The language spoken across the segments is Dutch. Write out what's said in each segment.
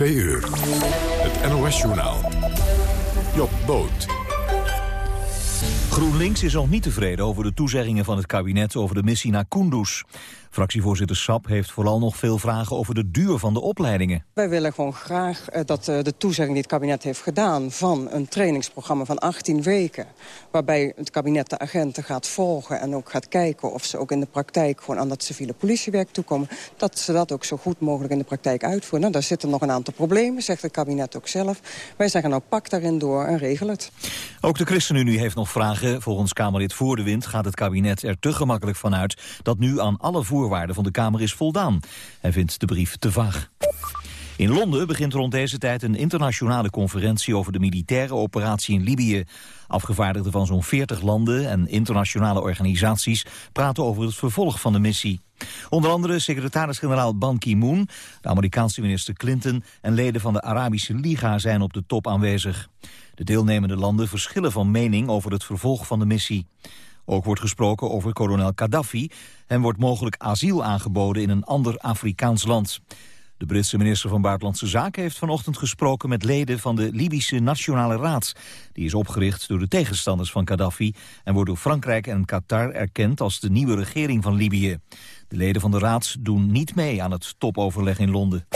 2 uur. Het NOS-journaal. Job Boot. GroenLinks is nog niet tevreden over de toezeggingen van het kabinet over de missie naar Kunduz. Fractievoorzitter Sap heeft vooral nog veel vragen over de duur van de opleidingen. Wij willen gewoon graag eh, dat eh, de toezegging die het kabinet heeft gedaan... van een trainingsprogramma van 18 weken... waarbij het kabinet de agenten gaat volgen en ook gaat kijken... of ze ook in de praktijk gewoon aan dat civiele politiewerk toekomen... dat ze dat ook zo goed mogelijk in de praktijk uitvoeren. Nou, daar zitten nog een aantal problemen, zegt het kabinet ook zelf. Wij zeggen nou, pak daarin door en regel het. Ook de ChristenUnie heeft nog vragen. Volgens Kamerlid Voor de Wind gaat het kabinet er te gemakkelijk van uit... dat nu aan alle voer voorwaarden van de Kamer is voldaan. Hij vindt de brief te vaag. In Londen begint rond deze tijd een internationale conferentie over de militaire operatie in Libië. Afgevaardigden van zo'n 40 landen en internationale organisaties praten over het vervolg van de missie. Onder andere secretaris-generaal Ban Ki-moon, de Amerikaanse minister Clinton en leden van de Arabische Liga zijn op de top aanwezig. De deelnemende landen verschillen van mening over het vervolg van de missie. Ook wordt gesproken over kolonel Gaddafi. en wordt mogelijk asiel aangeboden in een ander Afrikaans land. De Britse minister van Buitenlandse Zaken heeft vanochtend gesproken met leden van de Libische Nationale Raad. Die is opgericht door de tegenstanders van Gaddafi en wordt door Frankrijk en Qatar erkend als de nieuwe regering van Libië. De leden van de raad doen niet mee aan het topoverleg in Londen.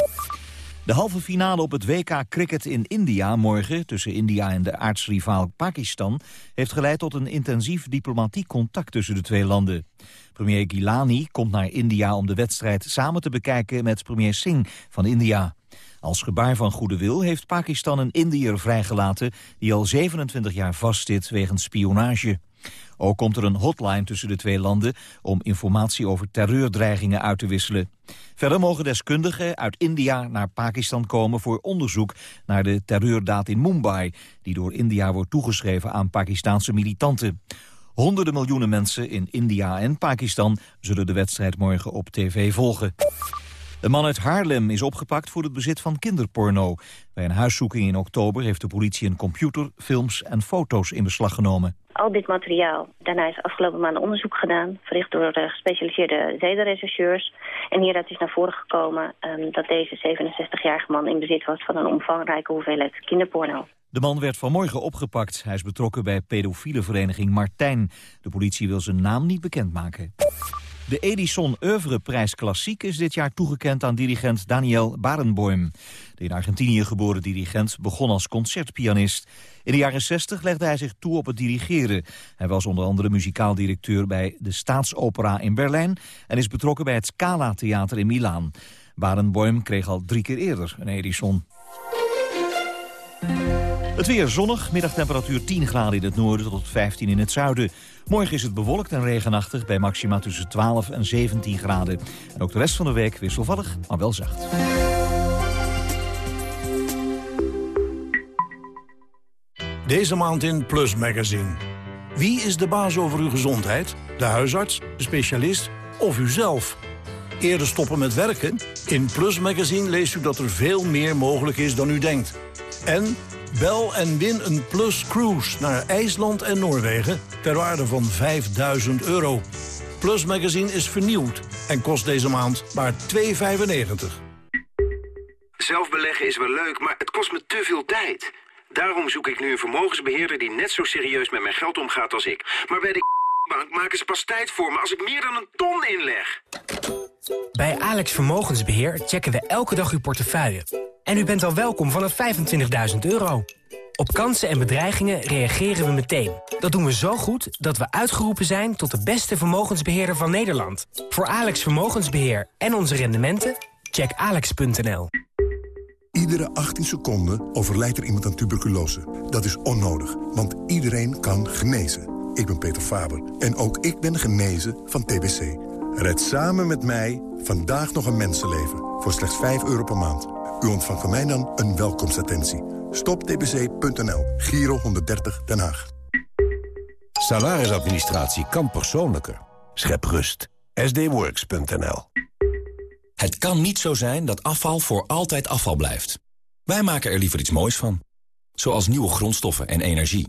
De halve finale op het WK Cricket in India morgen... tussen India en de aardsrivaal Pakistan... heeft geleid tot een intensief diplomatiek contact tussen de twee landen. Premier Gilani komt naar India om de wedstrijd samen te bekijken... met premier Singh van India. Als gebaar van goede wil heeft Pakistan een Indiër vrijgelaten... die al 27 jaar vastzit wegens spionage. Ook komt er een hotline tussen de twee landen om informatie over terreurdreigingen uit te wisselen. Verder mogen deskundigen uit India naar Pakistan komen voor onderzoek naar de terreurdaad in Mumbai, die door India wordt toegeschreven aan Pakistanse militanten. Honderden miljoenen mensen in India en Pakistan zullen de wedstrijd morgen op tv volgen. De man uit Haarlem is opgepakt voor het bezit van kinderporno. Bij een huiszoeking in oktober heeft de politie een computer, films en foto's in beslag genomen. Al dit materiaal. Daarna is afgelopen maand onderzoek gedaan, verricht door uh, gespecialiseerde zedenrechercheurs. En hieruit is naar voren gekomen um, dat deze 67-jarige man in bezit was van een omvangrijke hoeveelheid kinderporno. De man werd vanmorgen opgepakt. Hij is betrokken bij pedofiele vereniging Martijn. De politie wil zijn naam niet bekendmaken. De Edison Oeuvreprijs Klassiek is dit jaar toegekend aan dirigent Daniel Barenboim. De in Argentinië geboren dirigent begon als concertpianist. In de jaren 60 legde hij zich toe op het dirigeren. Hij was onder andere muzikaal directeur bij de Staatsopera in Berlijn... en is betrokken bij het Scala Theater in Milaan. Barenboim kreeg al drie keer eerder een Edison. Het weer zonnig, middagtemperatuur 10 graden in het noorden tot 15 in het zuiden. Morgen is het bewolkt en regenachtig bij maxima tussen 12 en 17 graden. En ook de rest van de week wisselvallig, maar wel zacht. Deze maand in Plus Magazine. Wie is de baas over uw gezondheid? De huisarts, de specialist of uzelf? Eerder stoppen met werken? In Plus Magazine leest u dat er veel meer mogelijk is dan u denkt. En bel en win een Plus Cruise naar IJsland en Noorwegen... ter waarde van 5000 euro. Plus Magazine is vernieuwd en kost deze maand maar 2,95. Zelf beleggen is wel leuk, maar het kost me te veel tijd... Daarom zoek ik nu een vermogensbeheerder die net zo serieus met mijn geld omgaat als ik. Maar bij de bank maken ze pas tijd voor me als ik meer dan een ton inleg. Bij Alex Vermogensbeheer checken we elke dag uw portefeuille. En u bent al welkom vanaf 25.000 euro. Op kansen en bedreigingen reageren we meteen. Dat doen we zo goed dat we uitgeroepen zijn tot de beste vermogensbeheerder van Nederland. Voor Alex Vermogensbeheer en onze rendementen, check alex.nl. Iedere 18 seconden overlijdt er iemand aan tuberculose. Dat is onnodig, want iedereen kan genezen. Ik ben Peter Faber en ook ik ben genezen van TBC. Red samen met mij vandaag nog een mensenleven voor slechts 5 euro per maand. U ontvangt van mij dan een welkomstattentie. Stoptbc.nl, Giro 130 Den Haag. Salarisadministratie kan persoonlijker. Schep rust. sdworks.nl Het kan niet zo zijn dat afval voor altijd afval blijft. Wij maken er liever iets moois van. Zoals nieuwe grondstoffen en energie.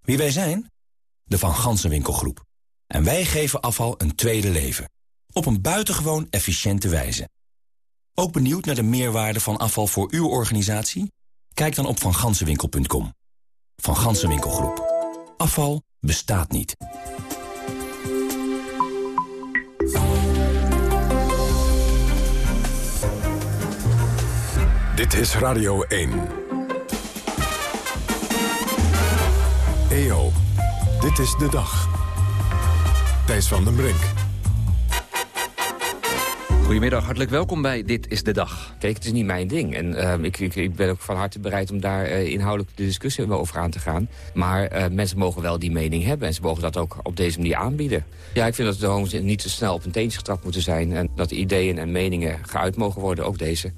Wie wij zijn? De Van Gansenwinkelgroep. En wij geven afval een tweede leven. Op een buitengewoon efficiënte wijze. Ook benieuwd naar de meerwaarde van afval voor uw organisatie? Kijk dan op vangansenwinkel.com. Van Gansenwinkelgroep. Afval bestaat niet. Dit is Radio 1. EO, dit is de dag. Thijs van den Brink. Goedemiddag, hartelijk welkom bij Dit is de Dag. Kijk, het is niet mijn ding. En uh, ik, ik, ik, ben ook van harte bereid om daar uh, inhoudelijk de discussie over aan te gaan. Maar uh, mensen mogen wel die mening hebben. En ze mogen dat ook op deze manier aanbieden. Ja, ik vind dat de homo's niet te snel op een teentje getrapt moeten zijn. En dat ideeën en meningen geuit mogen worden, ook deze.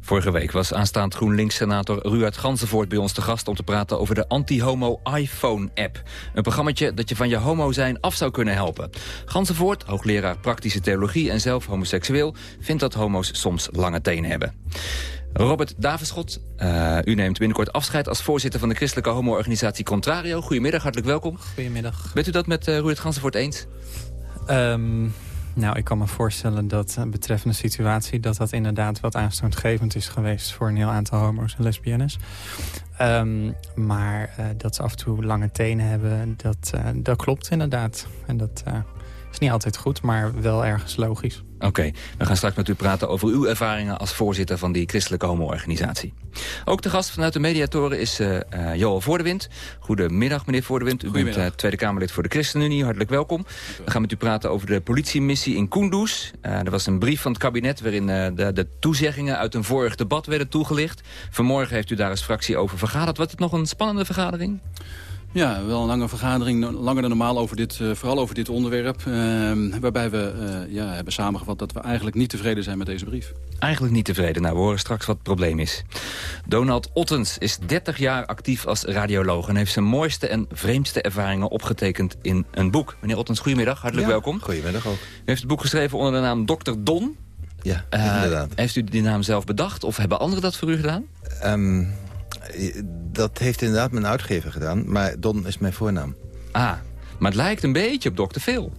Vorige week was aanstaand GroenLinks-senator Ruud Gansenvoort bij ons te gast... om te praten over de anti-homo iPhone-app. Een programmaatje dat je van je homo zijn af zou kunnen helpen. Gansenvoort, hoogleraar praktische theologie en zelf homoseksueel... vindt dat homo's soms lange tenen hebben. Robert Davenschot, uh, u neemt binnenkort afscheid als voorzitter van de christelijke homo-organisatie Contrario. Goedemiddag, hartelijk welkom. Goedemiddag. Bent u dat met uh, Ruud Gansenvoort eens? Um, nou, ik kan me voorstellen dat uh, betreffende situatie... dat dat inderdaad wat aanstootgevend is geweest... voor een heel aantal homo's en lesbiennes. Um, maar uh, dat ze af en toe lange tenen hebben, dat, uh, dat klopt inderdaad. En dat is niet altijd goed, maar wel ergens logisch. Oké, okay, we gaan straks met u praten over uw ervaringen als voorzitter van die christelijke homo-organisatie. Ook de gast vanuit de mediatoren is uh, Joel Voordewind. Goedemiddag, meneer Voordewind. U bent uh, Tweede Kamerlid voor de ChristenUnie. Hartelijk welkom. We gaan met u praten over de politiemissie in Kunduz. er was een brief van het kabinet waarin de, de, toezeggingen uit een vorig debat werden toegelicht. Vanmorgen heeft u daar als fractie over vergaderd. Was het nog een spannende vergadering? Ja, wel een lange vergadering, langer dan normaal, over dit, uh, vooral over dit onderwerp. Uh, waarbij we uh, ja, hebben samengevat dat we eigenlijk niet tevreden zijn met deze brief. Eigenlijk niet tevreden. Nou, we horen straks wat het probleem is. Donald Ottens is 30 jaar actief als radioloog... en heeft zijn mooiste en vreemdste ervaringen opgetekend in een boek. Meneer Ottens, goedemiddag. Hartelijk ja, welkom. Goedemiddag ook. U heeft het boek geschreven onder de naam Dr. Don. Ja, inderdaad. Heeft u die naam zelf bedacht of hebben anderen dat voor u gedaan? Um, dat heeft inderdaad mijn uitgever gedaan, maar Don is mijn voornaam. Ah, maar het lijkt een beetje op Dr. Phil.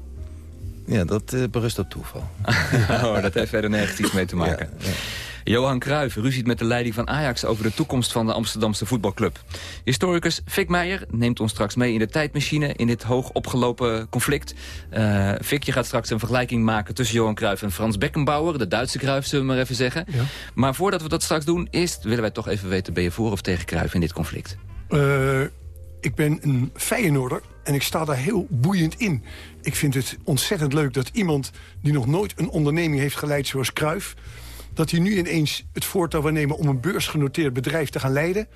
Ja, dat uh, berust op toeval. oh, dat heeft verder nergens iets mee te maken. Ja, ja. Johan Cruijff ruziet met de leiding van Ajax over de toekomst van de Amsterdamse voetbalclub. Historicus Fik Meijer neemt ons straks mee in de tijdmachine in dit hoog opgelopen conflict. Uh, Fik, je gaat straks een vergelijking maken tussen Johan Cruijff en Frans Beckenbauer. De Duitse Cruijff, zullen we maar even zeggen. Ja. Maar voordat we dat straks doen, eerst willen wij toch even weten... ben je voor of tegen Cruijff in dit conflict? Uh, ik ben een Feyenoorder en ik sta daar heel boeiend in. Ik vind het ontzettend leuk dat iemand die nog nooit een onderneming heeft geleid zoals Cruijff dat hij nu ineens het voortouw wil nemen om een beursgenoteerd bedrijf te gaan leiden.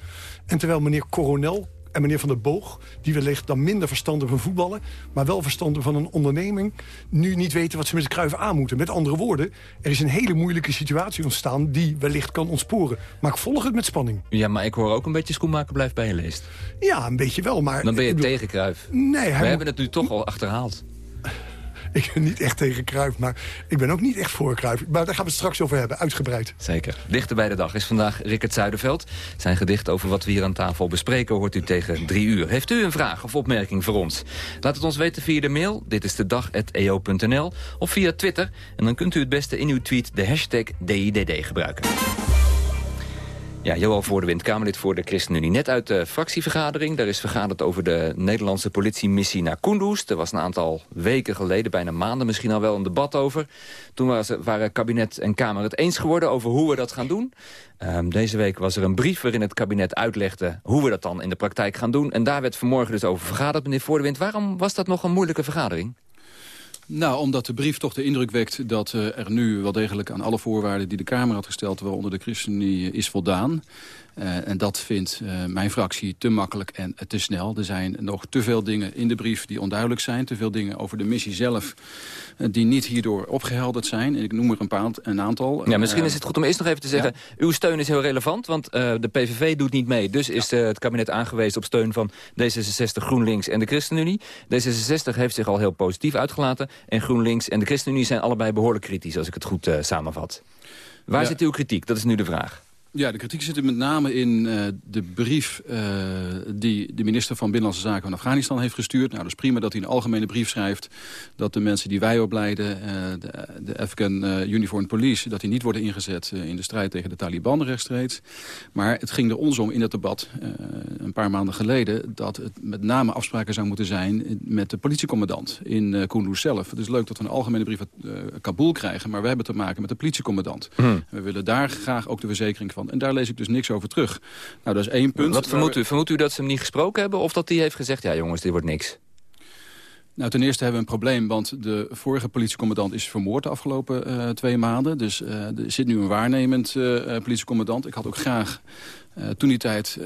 En terwijl meneer Coronel en meneer Van der Boog... die wellicht dan minder verstandig van voetballen... maar wel verstandig van een onderneming... nu niet weten wat ze met de kruiven aan moeten. Met andere woorden, er is een hele moeilijke situatie ontstaan... die wellicht kan ontsporen. Maar ik volg het met spanning. Ja, maar ik hoor ook een beetje schoenmaker blijft bij je leest. Ja, een beetje wel, maar... Dan ben je bedoel, tegen Kruif. Nee, We hebben het nu toch al achterhaald. Ik ben niet echt tegen Kruif, maar ik ben ook niet echt voor Kruif. Maar daar gaan we het straks over hebben, uitgebreid. Zeker. Dichter bij de dag is vandaag Rickert Zuiderveld. Zijn gedicht over wat we hier aan tafel bespreken hoort u tegen drie uur. Heeft u een vraag of opmerking voor ons? Laat het ons weten via de mail, dit is de dag.eo.nl... of via Twitter. En dan kunt u het beste in uw tweet de hashtag DIDD gebruiken. Ja, Johan Voordewind, Kamerlid voor de ChristenUnie. Net uit de fractievergadering. Daar is vergaderd over de Nederlandse politiemissie naar Kunduz. Er was een aantal weken geleden, bijna maanden misschien al wel, een debat over. Toen waren, kabinet en Kamer het eens geworden over hoe we dat gaan doen. Um, deze week was er een brief waarin het kabinet uitlegde hoe we dat dan in de praktijk gaan doen. En daar werd vanmorgen dus over vergaderd, meneer Voordewind. Waarom was dat nog een moeilijke vergadering? Nou, omdat de brief toch de indruk wekt dat uh, er nu wel degelijk aan alle voorwaarden die de Kamer had gesteld, waaronder de ChristenUnie, is voldaan. Uh, en dat vindt uh, mijn fractie te makkelijk en te snel. Er zijn nog te veel dingen in de brief die onduidelijk zijn. Te veel dingen over de missie zelf uh, die niet hierdoor opgehelderd zijn. En ik noem er een, paar, een aantal. Ja, misschien is het goed om eerst nog even te zeggen... Ja? uw steun is heel relevant, want de PVV doet niet mee. Dus is het kabinet aangewezen op steun van D66, GroenLinks en de ChristenUnie. D66 heeft zich al heel positief uitgelaten. En GroenLinks en de ChristenUnie zijn allebei behoorlijk kritisch... als ik het goed samenvat. Waar ja. zit uw kritiek? Dat is nu de vraag. Ja, de kritiek zit er met name in uh, de brief uh, die de minister van Binnenlandse Zaken van Afghanistan heeft gestuurd. Nou, dat is prima dat hij een algemene brief schrijft dat de mensen die wij opleiden, uh, de, de Afghan Uniformed Police, dat die niet worden ingezet in de strijd tegen de Taliban rechtstreeks. Maar het ging er ons om in het debat een paar maanden geleden dat het met name afspraken zou moeten zijn met de politiecommandant in uh, Kunduz zelf. Het is leuk dat we een algemene brief uit Kabul krijgen, maar we hebben te maken met de politiecommandant. Hmm. We willen daar graag ook de verzekering van en daar lees ik dus niks over terug. Nou, dat is één punt. Wat vermoedt u? Vermoedt u dat ze hem niet gesproken hebben... of dat hij heeft gezegd, ja jongens, dit wordt niks? Nou, ten eerste hebben we een probleem, want de vorige politiecommandant is vermoord de afgelopen uh, twee maanden. Dus uh, er zit nu een waarnemend uh, politiecommandant. Ik had ook graag toen die tijd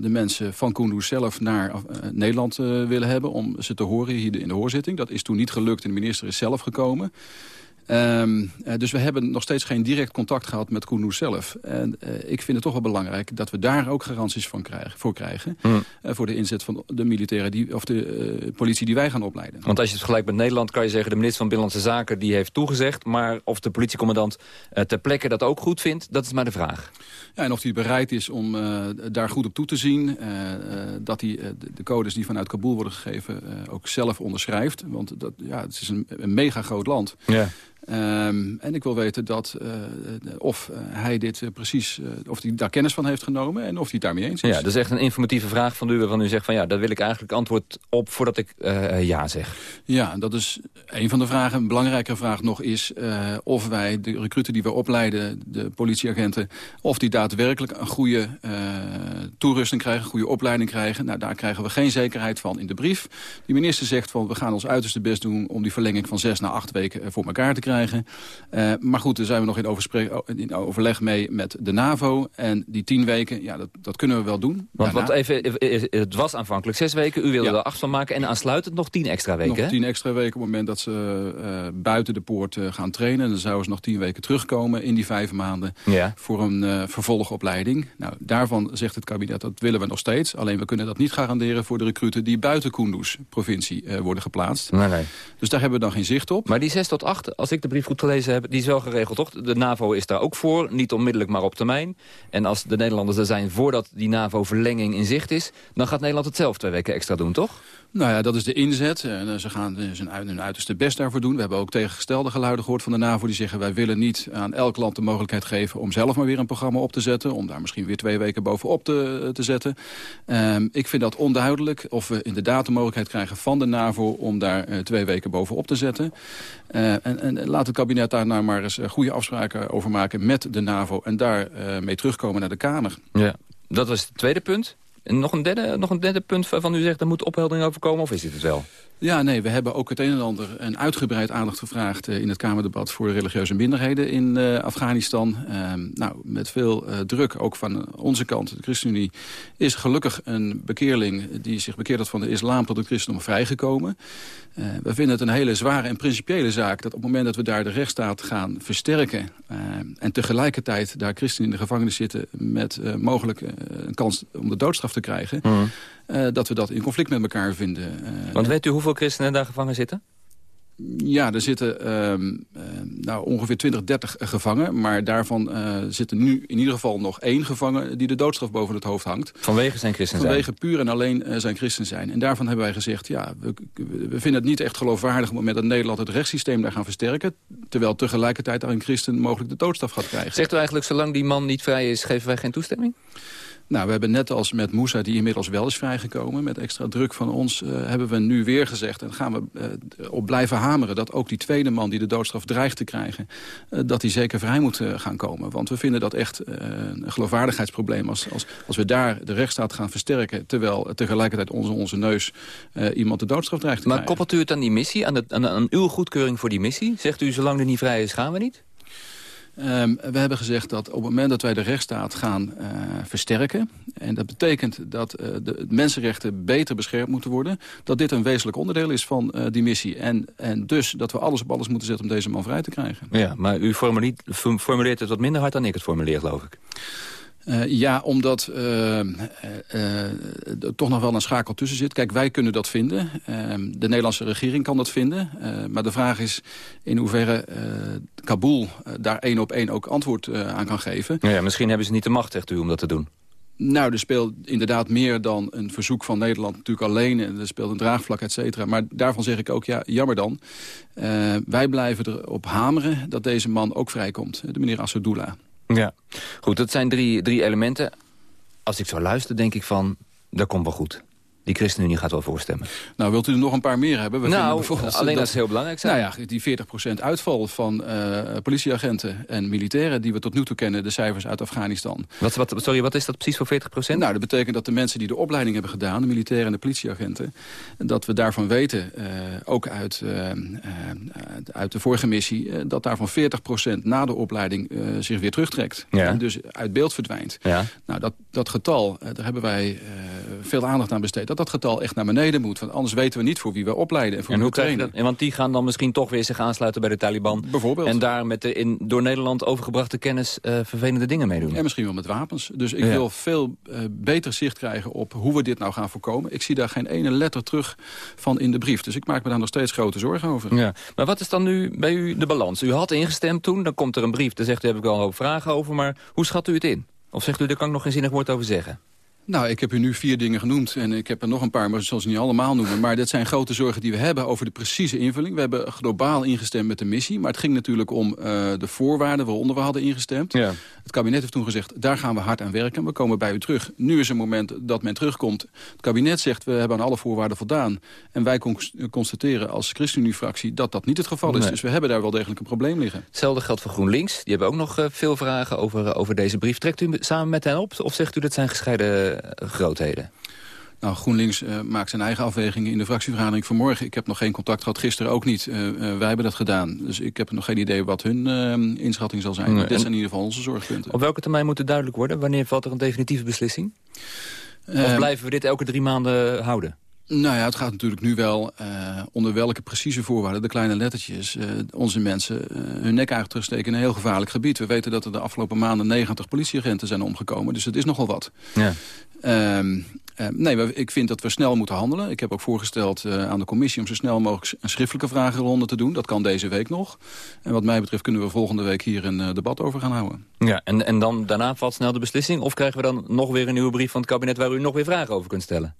de mensen van Kunduz zelf naar Nederland willen hebben... om ze te horen hier in de hoorzitting. Dat is toen niet gelukt en de minister is zelf gekomen. Um, dus we hebben nog steeds geen direct contact gehad met Kunduz zelf. En uh, ik vind het toch wel belangrijk dat we daar ook garanties van krijgen, voor krijgen. Mm. Uh, voor de inzet van de militairen die, of de politie die wij gaan opleiden. Want als je het vergelijkt met Nederland kan je zeggen... de minister van Binnenlandse Zaken die heeft toegezegd... maar of de politiecommandant ter plekke dat ook goed vindt, dat is maar de vraag. Ja, en of hij bereid is om daar goed op toe te zien. dat hij de codes die vanuit Kabul worden gegeven ook zelf onderschrijft. Want dat, ja, het is een, een mega groot land. Ja. Um, en ik wil weten dat, uh, of uh, hij dit uh, precies, of hij daar kennis van heeft genomen en of hij het daarmee eens is. Ja, dat is echt een informatieve vraag van u, waarvan u zegt van ja, daar wil ik eigenlijk antwoord op voordat ik ja zeg. Ja, dat is een van de vragen. Een belangrijke vraag nog is of wij de recruten die we opleiden, de politieagenten, of die daadwerkelijk een goede toerusting krijgen, een goede opleiding krijgen. Nou, daar krijgen we geen zekerheid van in de brief. Die minister zegt van we gaan ons uiterste best doen om die verlenging van zes naar acht weken voor elkaar te krijgen. Uh, maar goed, daar zijn we nog in, in, overleg mee met de NAVO. En die tien weken, ja, dat, dat kunnen we wel doen. Want wat even, het was aanvankelijk zes weken. U wilde er acht van maken en aansluitend nog tien extra weken. Nog tien extra weken op het moment dat ze uh, buiten de poort uh, gaan trainen. En dan zouden ze nog tien weken terugkomen in die vijf maanden. Ja. Voor een vervolgopleiding. Nou, daarvan zegt het kabinet, dat willen we nog steeds. Alleen we kunnen dat niet garanderen voor de recruten die buiten Kunduz provincie worden geplaatst. Nee, nee. Dus daar hebben we dan geen zicht op. Maar die zes tot acht, als ik de brief goed gelezen heb, die is wel geregeld, toch? De NAVO is daar ook voor, niet onmiddellijk, maar op termijn. En als de Nederlanders er zijn voordat die NAVO-verlenging in zicht is... dan gaat Nederland het zelf twee weken extra doen, toch? Nou ja, dat is de inzet. En eh, ze gaan hun uiterste best daarvoor doen. We hebben ook tegengestelde geluiden gehoord van de NAVO... die zeggen wij willen niet aan elk land de mogelijkheid geven... om zelf maar weer een programma op te zetten. Om daar misschien weer twee weken bovenop te, te zetten. Um, ik vind dat onduidelijk of we inderdaad de mogelijkheid krijgen van de NAVO... om daar twee weken bovenop te zetten. En, en, laat het kabinet daar nou maar eens goede afspraken over maken met de NAVO... en daar mee terugkomen naar de Kamer. Ja, dat was het tweede punt. En nog een derde, nog een derde punt van u zegt, er moet opheldering over komen, of is dit het wel? Ja, nee, we hebben ook het een en ander en uitgebreid aandacht gevraagd... Uh, in het Kamerdebat voor religieuze minderheden in uh, Afghanistan. Uh, nou, met veel eh, druk, ook van onze kant, de ChristenUnie... is gelukkig een bekeerling die zich bekeerd had van de islam tot het christendom vrijgekomen. we vinden het een hele zware en principiële zaak... dat op het moment dat we daar de rechtsstaat gaan versterken... en tegelijkertijd daar christenen in de gevangenis zitten... met mogelijk een kans om de doodstraf te krijgen... Uh, dat we dat in conflict met elkaar vinden. Want weet u hoeveel christenen daar gevangen zitten? Ja, er zitten uh, nou, ongeveer 20, 30 gevangen. Maar daarvan uh, zit er nu in ieder geval nog één gevangen... die de doodstraf boven het hoofd hangt. Vanwege zijn christen zijn? Vanwege puur en alleen uh, zijn christen zijn. En daarvan hebben wij gezegd... ja, we, we, vinden het niet echt geloofwaardig... op het moment dat Nederland het rechtssysteem daar gaan versterken... terwijl tegelijkertijd daar een christen mogelijk de doodstraf gaat krijgen. Zegt u eigenlijk, zolang die man niet vrij is... geven wij geen toestemming? Nou, we hebben net als met Moussa, die inmiddels wel is vrijgekomen... met extra druk van ons, uh, hebben we nu weer gezegd... en gaan we uh, op blijven hameren dat ook die tweede man... die de doodstraf dreigt te krijgen, uh, dat hij zeker vrij moet gaan komen. Want we vinden dat echt een geloofwaardigheidsprobleem... Als, als, als we daar de rechtsstaat gaan versterken... terwijl tegelijkertijd onze, onze neus iemand de doodstraf dreigt te maar krijgen. Maar koppelt u het aan die missie, aan, de, aan, aan uw goedkeuring voor die missie? Zegt u, zolang er niet vrij is, gaan we niet? Um, we hebben gezegd dat op het moment dat wij de rechtsstaat gaan uh, versterken... en dat betekent dat uh, de mensenrechten beter beschermd moeten worden... dat dit een wezenlijk onderdeel is van uh, die missie. En, en dus dat we alles op alles moeten zetten om deze man vrij te krijgen. Ja, maar u formuleert het wat minder hard dan ik het formuleer, geloof ik. Uh, ja, omdat uh, uh, er toch nog wel een schakel tussen zit. Kijk, wij kunnen dat vinden. Ehm, de Nederlandse regering kan dat vinden. maar de vraag is in hoeverre Kabul daar één op één ook antwoord aan kan geven. Ja, misschien hebben ze niet de macht, zegt u, om dat te doen. Nou, er speelt inderdaad meer dan een verzoek van Nederland natuurlijk alleen. Er speelt een draagvlak, et cetera. Maar daarvan zeg ik ook, ja, jammer dan. Uh, wij blijven erop hameren dat deze man ook vrijkomt. De meneer Assadullah. Ja, goed, dat zijn drie, drie elementen. Als ik zo luister, denk ik van, dat komt wel goed die ChristenUnie gaat wel voorstemmen. Nou, wilt u er nog een paar meer hebben? We nou, alleen dat, is heel belangrijk zijn. Nou ja, die 40% uitval van uh, politieagenten en militairen... die we tot nu toe kennen, de cijfers uit Afghanistan. Wat, wat, sorry, wat is dat precies voor 40%? Nou, dat betekent dat de mensen die de opleiding hebben gedaan... de militairen en de politieagenten... dat we daarvan weten, uh, ook uit, uh, uit de vorige missie... dat daarvan 40% na de opleiding zich weer terugtrekt. Ja. En dus uit beeld verdwijnt. Ja. Nou, dat, dat getal, daar hebben wij veel aandacht aan besteed dat getal echt naar beneden moet. Want anders weten we niet voor wie we opleiden en voor en wie we trainen. En want die gaan dan misschien toch weer zich aansluiten bij de Taliban. Bijvoorbeeld. En daar met de in, door Nederland overgebrachte kennis uh, vervelende dingen meedoen. En misschien wel met wapens. Dus ik wil veel uh, beter zicht krijgen op hoe we dit nou gaan voorkomen. Ik zie daar geen ene letter terug van in de brief. Dus ik maak me daar nog steeds grote zorgen over. Ja. Maar wat is dan nu bij u de balans? U had ingestemd toen, dan komt er een brief. Daar zegt u, heb ik wel een hoop vragen over. Maar hoe schat u het in? Of zegt u, daar kan ik nog geen zinnig woord over zeggen? Nou, ik heb u nu vier dingen genoemd en ik heb er nog een paar, maar zoals niet allemaal noemen. Maar dit zijn grote zorgen die we hebben over de precieze invulling. We hebben globaal ingestemd met de missie, maar het ging natuurlijk om uh, de voorwaarden waaronder we hadden ingestemd. Ja. Het kabinet heeft toen gezegd, daar gaan we hard aan werken. We komen bij u terug. Nu is het moment dat men terugkomt. Het kabinet zegt, we hebben aan alle voorwaarden voldaan. En wij constateren als ChristenUnie-fractie dat dat niet het geval is. Dus we hebben daar wel degelijk een probleem liggen. Hetzelfde geldt voor GroenLinks. Die hebben ook nog uh, veel vragen over, uh, over deze brief. Trekt u samen met hen op of zegt u dat zijn gescheiden grootheden? Nou, GroenLinks uh, maakt zijn eigen afwegingen in de fractievergadering vanmorgen. Ik heb nog geen contact gehad, gisteren ook niet. Uh, uh, wij hebben dat gedaan. Dus ik heb nog geen idee wat hun inschatting zal zijn. Nee, Dit zijn in ieder geval onze zorgpunten. Op welke termijn moet het duidelijk worden? Wanneer valt er een definitieve beslissing? of blijven we dit elke drie maanden houden? Nou ja, het gaat natuurlijk nu wel uh, onder welke precieze voorwaarden... de kleine lettertjes uh, onze mensen uh, hun nek eigenlijk terugsteken in een heel gevaarlijk gebied. We weten dat er de afgelopen maanden 90 politieagenten zijn omgekomen. Dus het is nogal wat. Ja. Um, uh, nee, ik vind dat we snel moeten handelen. Ik heb ook voorgesteld uh, aan de commissie om zo snel mogelijk een schriftelijke vragenronde te doen. Dat kan deze week nog. En wat mij betreft kunnen we volgende week hier een uh, debat over gaan houden. Ja, en, en dan daarna valt snel de beslissing? Of krijgen we dan nog weer een nieuwe brief van het kabinet waar u nog weer vragen over kunt stellen?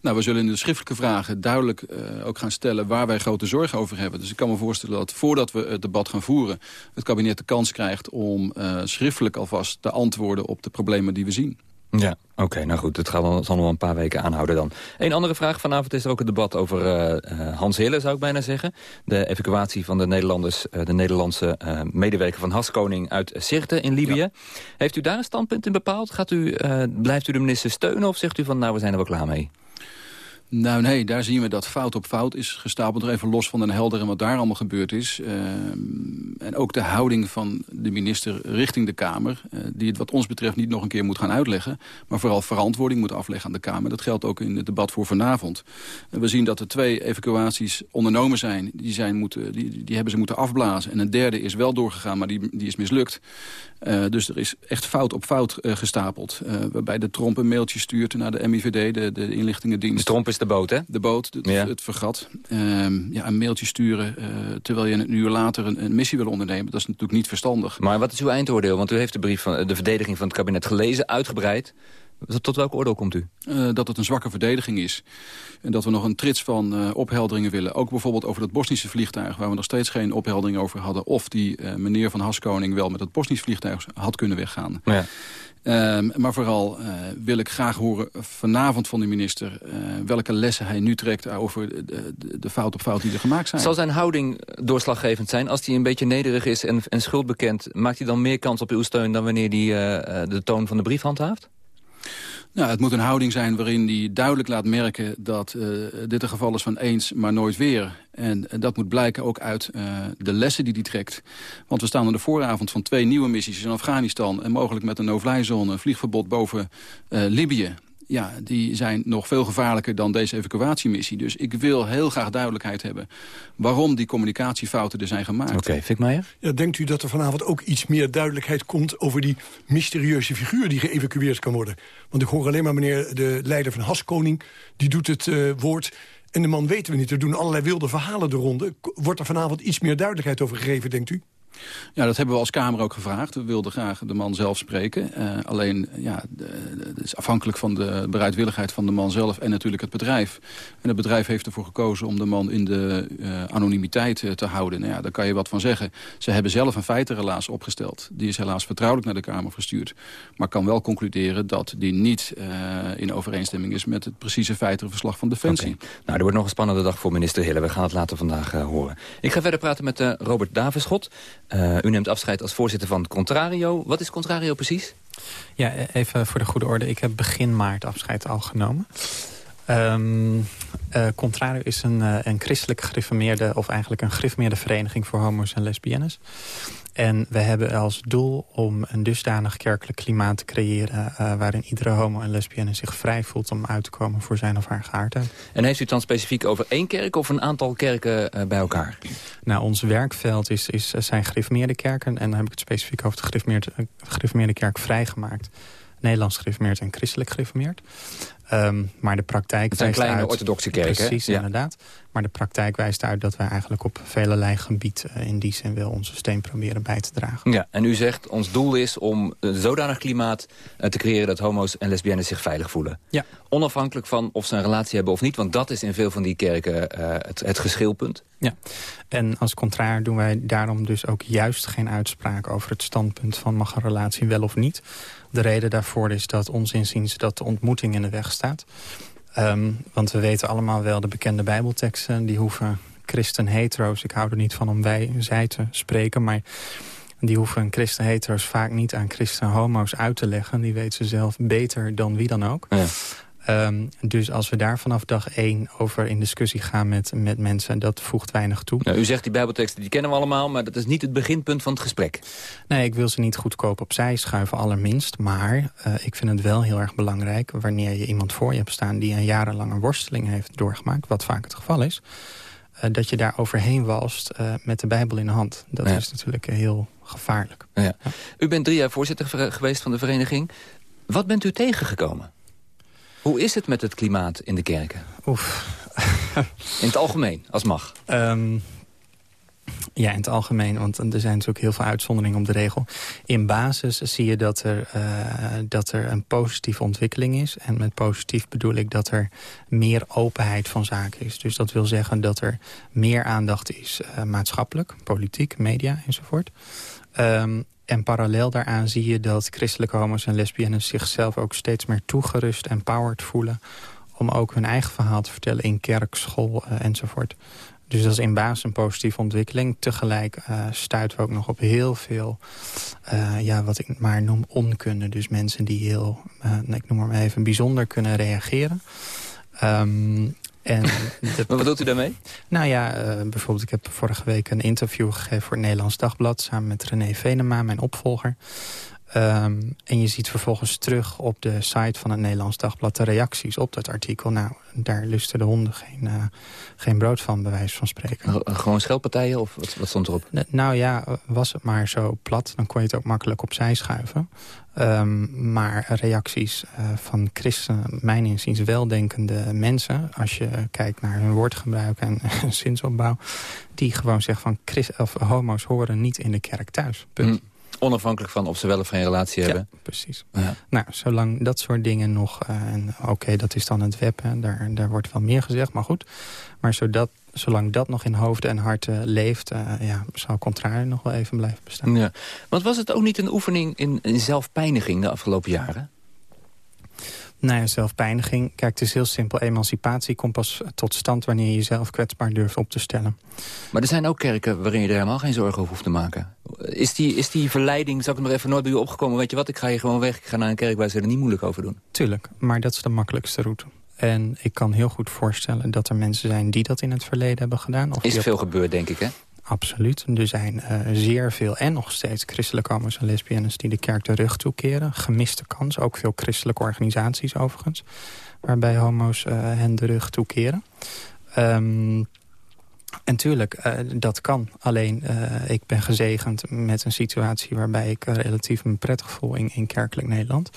Nou, we zullen in de schriftelijke vragen duidelijk uh, ook gaan stellen waar wij grote zorgen over hebben. Dus ik kan me voorstellen dat voordat we het debat gaan voeren... het kabinet de kans krijgt om uh, schriftelijk alvast te antwoorden op de problemen die we zien. Ja, oké, nou goed, het gaat dan, zal nog wel een paar weken aanhouden dan. Een andere vraag, vanavond is er ook een debat over uh, Hans Hille, zou ik bijna zeggen. De evacuatie van de, Nederlanders, uh, de Nederlandse uh, medewerker van Haskoning uit Sirte in Libië. Ja. Heeft u daar een standpunt in bepaald? Gaat u, blijft u de minister steunen of zegt u van nou, we zijn er wel klaar mee? Nou nee, daar zien we dat fout op fout is gestapeld. Er even los van Den Helder en wat daar allemaal gebeurd is. Uh, en ook de houding van de minister richting de Kamer. Uh, die het wat ons betreft niet nog een keer moet gaan uitleggen. Maar vooral verantwoording moet afleggen aan de Kamer. Dat geldt ook in het debat voor vanavond. Uh, we zien dat er twee evacuaties ondernomen zijn. Die, zijn moeten, die, die hebben ze moeten afblazen. En een derde is wel doorgegaan, maar die, die is mislukt. dus er is echt fout op fout gestapeld. waarbij de Tromp een mailtje stuurt naar de MIVD, de, de inlichtingendienst. De is de boot, hè? De boot, het, ja. het vergat. Um, ja, een mailtje sturen uh, terwijl je een uur later een, een, missie wil ondernemen. Dat is natuurlijk niet verstandig. Maar wat is uw eindoordeel? Want u heeft de brief van de verdediging van het kabinet gelezen, uitgebreid. Tot welk oordeel komt u? Uh, dat het een zwakke verdediging is. En dat we nog een trits van uh, ophelderingen willen. Ook bijvoorbeeld over dat Bosnische vliegtuig... waar we nog steeds geen opheldering over hadden... of die uh, meneer van Haskoning wel met het Bosnisch vliegtuig had kunnen weggaan. Ja. Um, maar vooral uh, wil ik graag horen vanavond van de minister... Uh, welke lessen hij nu trekt over de, de, fout op fout die er gemaakt zijn. Zal zijn houding doorslaggevend zijn? Als hij een beetje nederig is en, en schuld bekend... maakt hij dan meer kans op uw steun dan wanneer hij uh, de toon van de brief handhaaft? Nou, het moet een houding zijn waarin hij duidelijk laat merken... dat uh, dit een geval is van eens, maar nooit weer. En uh, dat moet blijken ook uit uh, de lessen die hij trekt. Want we staan aan de vooravond van twee nieuwe missies in Afghanistan... en mogelijk met een no-fly zone, een vliegverbod boven Libië. Ja, die zijn nog veel gevaarlijker dan deze evacuatiemissie. Dus ik wil heel graag duidelijkheid hebben waarom die communicatiefouten er zijn gemaakt. Oké, okay, Meijer? Ja, denkt u dat er vanavond ook iets meer duidelijkheid komt over die mysterieuze figuur die geëvacueerd kan worden? Want ik hoor alleen maar meneer de leider van Haskoning, die doet het uh, woord... En de man weten we niet. Er doen allerlei wilde verhalen de ronde. Wordt er vanavond iets meer duidelijkheid over gegeven, denkt u? Ja, dat hebben we als Kamer ook gevraagd. We wilden graag de man zelf spreken. Uh, alleen, ja, het is afhankelijk van de bereidwilligheid van de man zelf en natuurlijk het bedrijf. En het bedrijf heeft ervoor gekozen om de man in de uh, anonimiteit uh, te houden. Nou ja, daar kan je wat van zeggen. Ze hebben zelf een feitenrelaas opgesteld. Die is helaas vertrouwelijk naar de Kamer verstuurd. Maar kan wel concluderen dat die niet in overeenstemming is met het precieze feitenverslag van Defensie. Okay. Nou, er wordt nog een spannende dag voor minister Hille. We gaan het later vandaag horen. Ik ga verder praten met Robert Davischot. Uh, u neemt afscheid als voorzitter van Contrario. Wat is Contrario precies? Ja, even voor de goede orde. Ik heb begin maart afscheid al genomen. Um, uh, Contrario is een, uh, een christelijk gereformeerde... of eigenlijk een gereformeerde vereniging voor homo's en lesbiennes. En we hebben als doel om een dusdanig kerkelijk klimaat te creëren... Uh, waarin iedere homo en lesbienne zich vrij voelt om uit te komen voor zijn of haar geaardheid. En heeft u het dan specifiek over één kerk of een aantal kerken uh, bij elkaar? Nou, ons werkveld is, is, zijn gereformeerde kerken. En dan heb ik het specifiek over de gereformeerde, gereformeerde kerk vrijgemaakt. Nederlands gereformeerd en christelijk gereformeerd. Um, maar de praktijk het zijn wijst kleine uit, orthodoxe kerken. Precies, ja. inderdaad. Maar de praktijk wijst uit dat wij eigenlijk op velelei gebied... Uh, in die zin wel onze steen proberen bij te dragen. Ja, en u zegt, ons doel is om een zodanig klimaat uh, te creëren... dat homo's en lesbiennes zich veilig voelen. Ja. Onafhankelijk van of ze een relatie hebben of niet. Want dat is in veel van die kerken uh, het, het geschilpunt. Ja, en als contrair doen wij daarom dus ook juist geen uitspraak... over het standpunt van mag een relatie wel of niet... De reden daarvoor is dat ons inziens dat de ontmoeting in de weg staat. Um, want we weten allemaal wel de bekende bijbelteksten. Die hoeven christen-hetero's, ik hou er niet van om wij, zij te spreken... maar die hoeven christen-hetero's vaak niet aan christen-homo's uit te leggen. Die weten ze zelf beter dan wie dan ook. Ja. Um, dus als we daar vanaf dag één over in discussie gaan met, met mensen... dat voegt weinig toe. Nou, u zegt die bijbelteksten, die kennen we allemaal... maar dat is niet het beginpunt van het gesprek. Nee, ik wil ze niet goedkoop opzij schuiven, allerminst. Maar uh, ik vind het wel heel erg belangrijk... wanneer je iemand voor je hebt staan... die een jarenlange worsteling heeft doorgemaakt... wat vaak het geval is... Uh, dat je daar overheen walst uh, met de Bijbel in de hand. Dat ja. is natuurlijk heel gevaarlijk. Ja. Ja. U bent drie jaar voorzitter geweest van de vereniging. Wat bent u tegengekomen? Hoe is het met het klimaat in de kerken? Oef. in het algemeen, als mag. Um, ja, in het algemeen, want er zijn natuurlijk heel veel uitzonderingen op de regel. In basis zie je dat er, uh, dat er een positieve ontwikkeling is. En met positief bedoel ik dat er meer openheid van zaken is. Dus dat wil zeggen dat er meer aandacht is uh, maatschappelijk, politiek, media enzovoort. Um, en parallel daaraan zie je dat christelijke homo's en lesbiennes zichzelf ook steeds meer toegerust en powered voelen om ook hun eigen verhaal te vertellen in kerk, school uh, enzovoort. Dus dat is in basis een positieve ontwikkeling. Tegelijk uh, stuiten we ook nog op heel veel, uh, ja, wat ik maar noem onkunde. Dus mensen die heel, ik noem maar even, bijzonder kunnen reageren. Um, en de... wat doet u daarmee? Nou ja, uh, bijvoorbeeld ik heb vorige week een interview gegeven voor het Nederlands Dagblad... samen met René Venema, mijn opvolger. Um, en je ziet vervolgens terug op de site van het Nederlands Dagblad... de reacties op dat artikel. Nou, daar lusten de honden geen, uh, geen brood van, bij wijze van spreken. Gewoon scheldpartijen of wat, wat stond erop? N nou ja, was het maar zo plat, dan kon je het ook makkelijk opzij schuiven. Um, maar reacties uh, van christen, mijn inziens weldenkende mensen... als je kijkt naar hun woordgebruik en zinsopbouw... die gewoon zeggen van Christ, of homo's horen niet in de kerk thuis. Punt. Mm. Onafhankelijk van of ze wel of geen relatie ja, hebben? precies. Ja. Nou, zolang dat soort dingen nog... Uh, en oké, okay, dat is dan het web, hè, daar, daar wordt wel meer gezegd, maar goed. Maar zodat, zolang dat nog in hoofden en harten leeft... Uh, ja, zal contraire nog wel even blijven bestaan. Ja. Want was het ook niet een oefening in, in zelfpijniging de afgelopen jaren? Nou ja, zelfpijniging. Kijk, het is heel simpel. Emancipatie komt pas tot stand wanneer je jezelf kwetsbaar durft op te stellen. Maar er zijn ook kerken waarin je er helemaal geen zorgen over hoeft te maken. Is die, is die verleiding, zal ik nog even nooit bij u opgekomen... weet je wat, ik ga hier gewoon weg, ik ga naar een kerk waar ze er niet moeilijk over doen? Tuurlijk, maar dat is de makkelijkste route. En ik kan heel goed voorstellen dat er mensen zijn die dat in het verleden hebben gedaan. Of is veel op... gebeurd, denk ik, hè? Absoluut. Er zijn uh, zeer veel en nog steeds christelijke homo's en lesbiennes... die de kerk de rug toekeren. Gemiste kans. Ook veel christelijke organisaties overigens. Waarbij homo's uh, hen de rug toekeren. Um, en tuurlijk, uh, dat kan. Alleen, ik ben gezegend met een situatie... waarbij ik relatief me prettig voel in, in kerkelijk Nederland.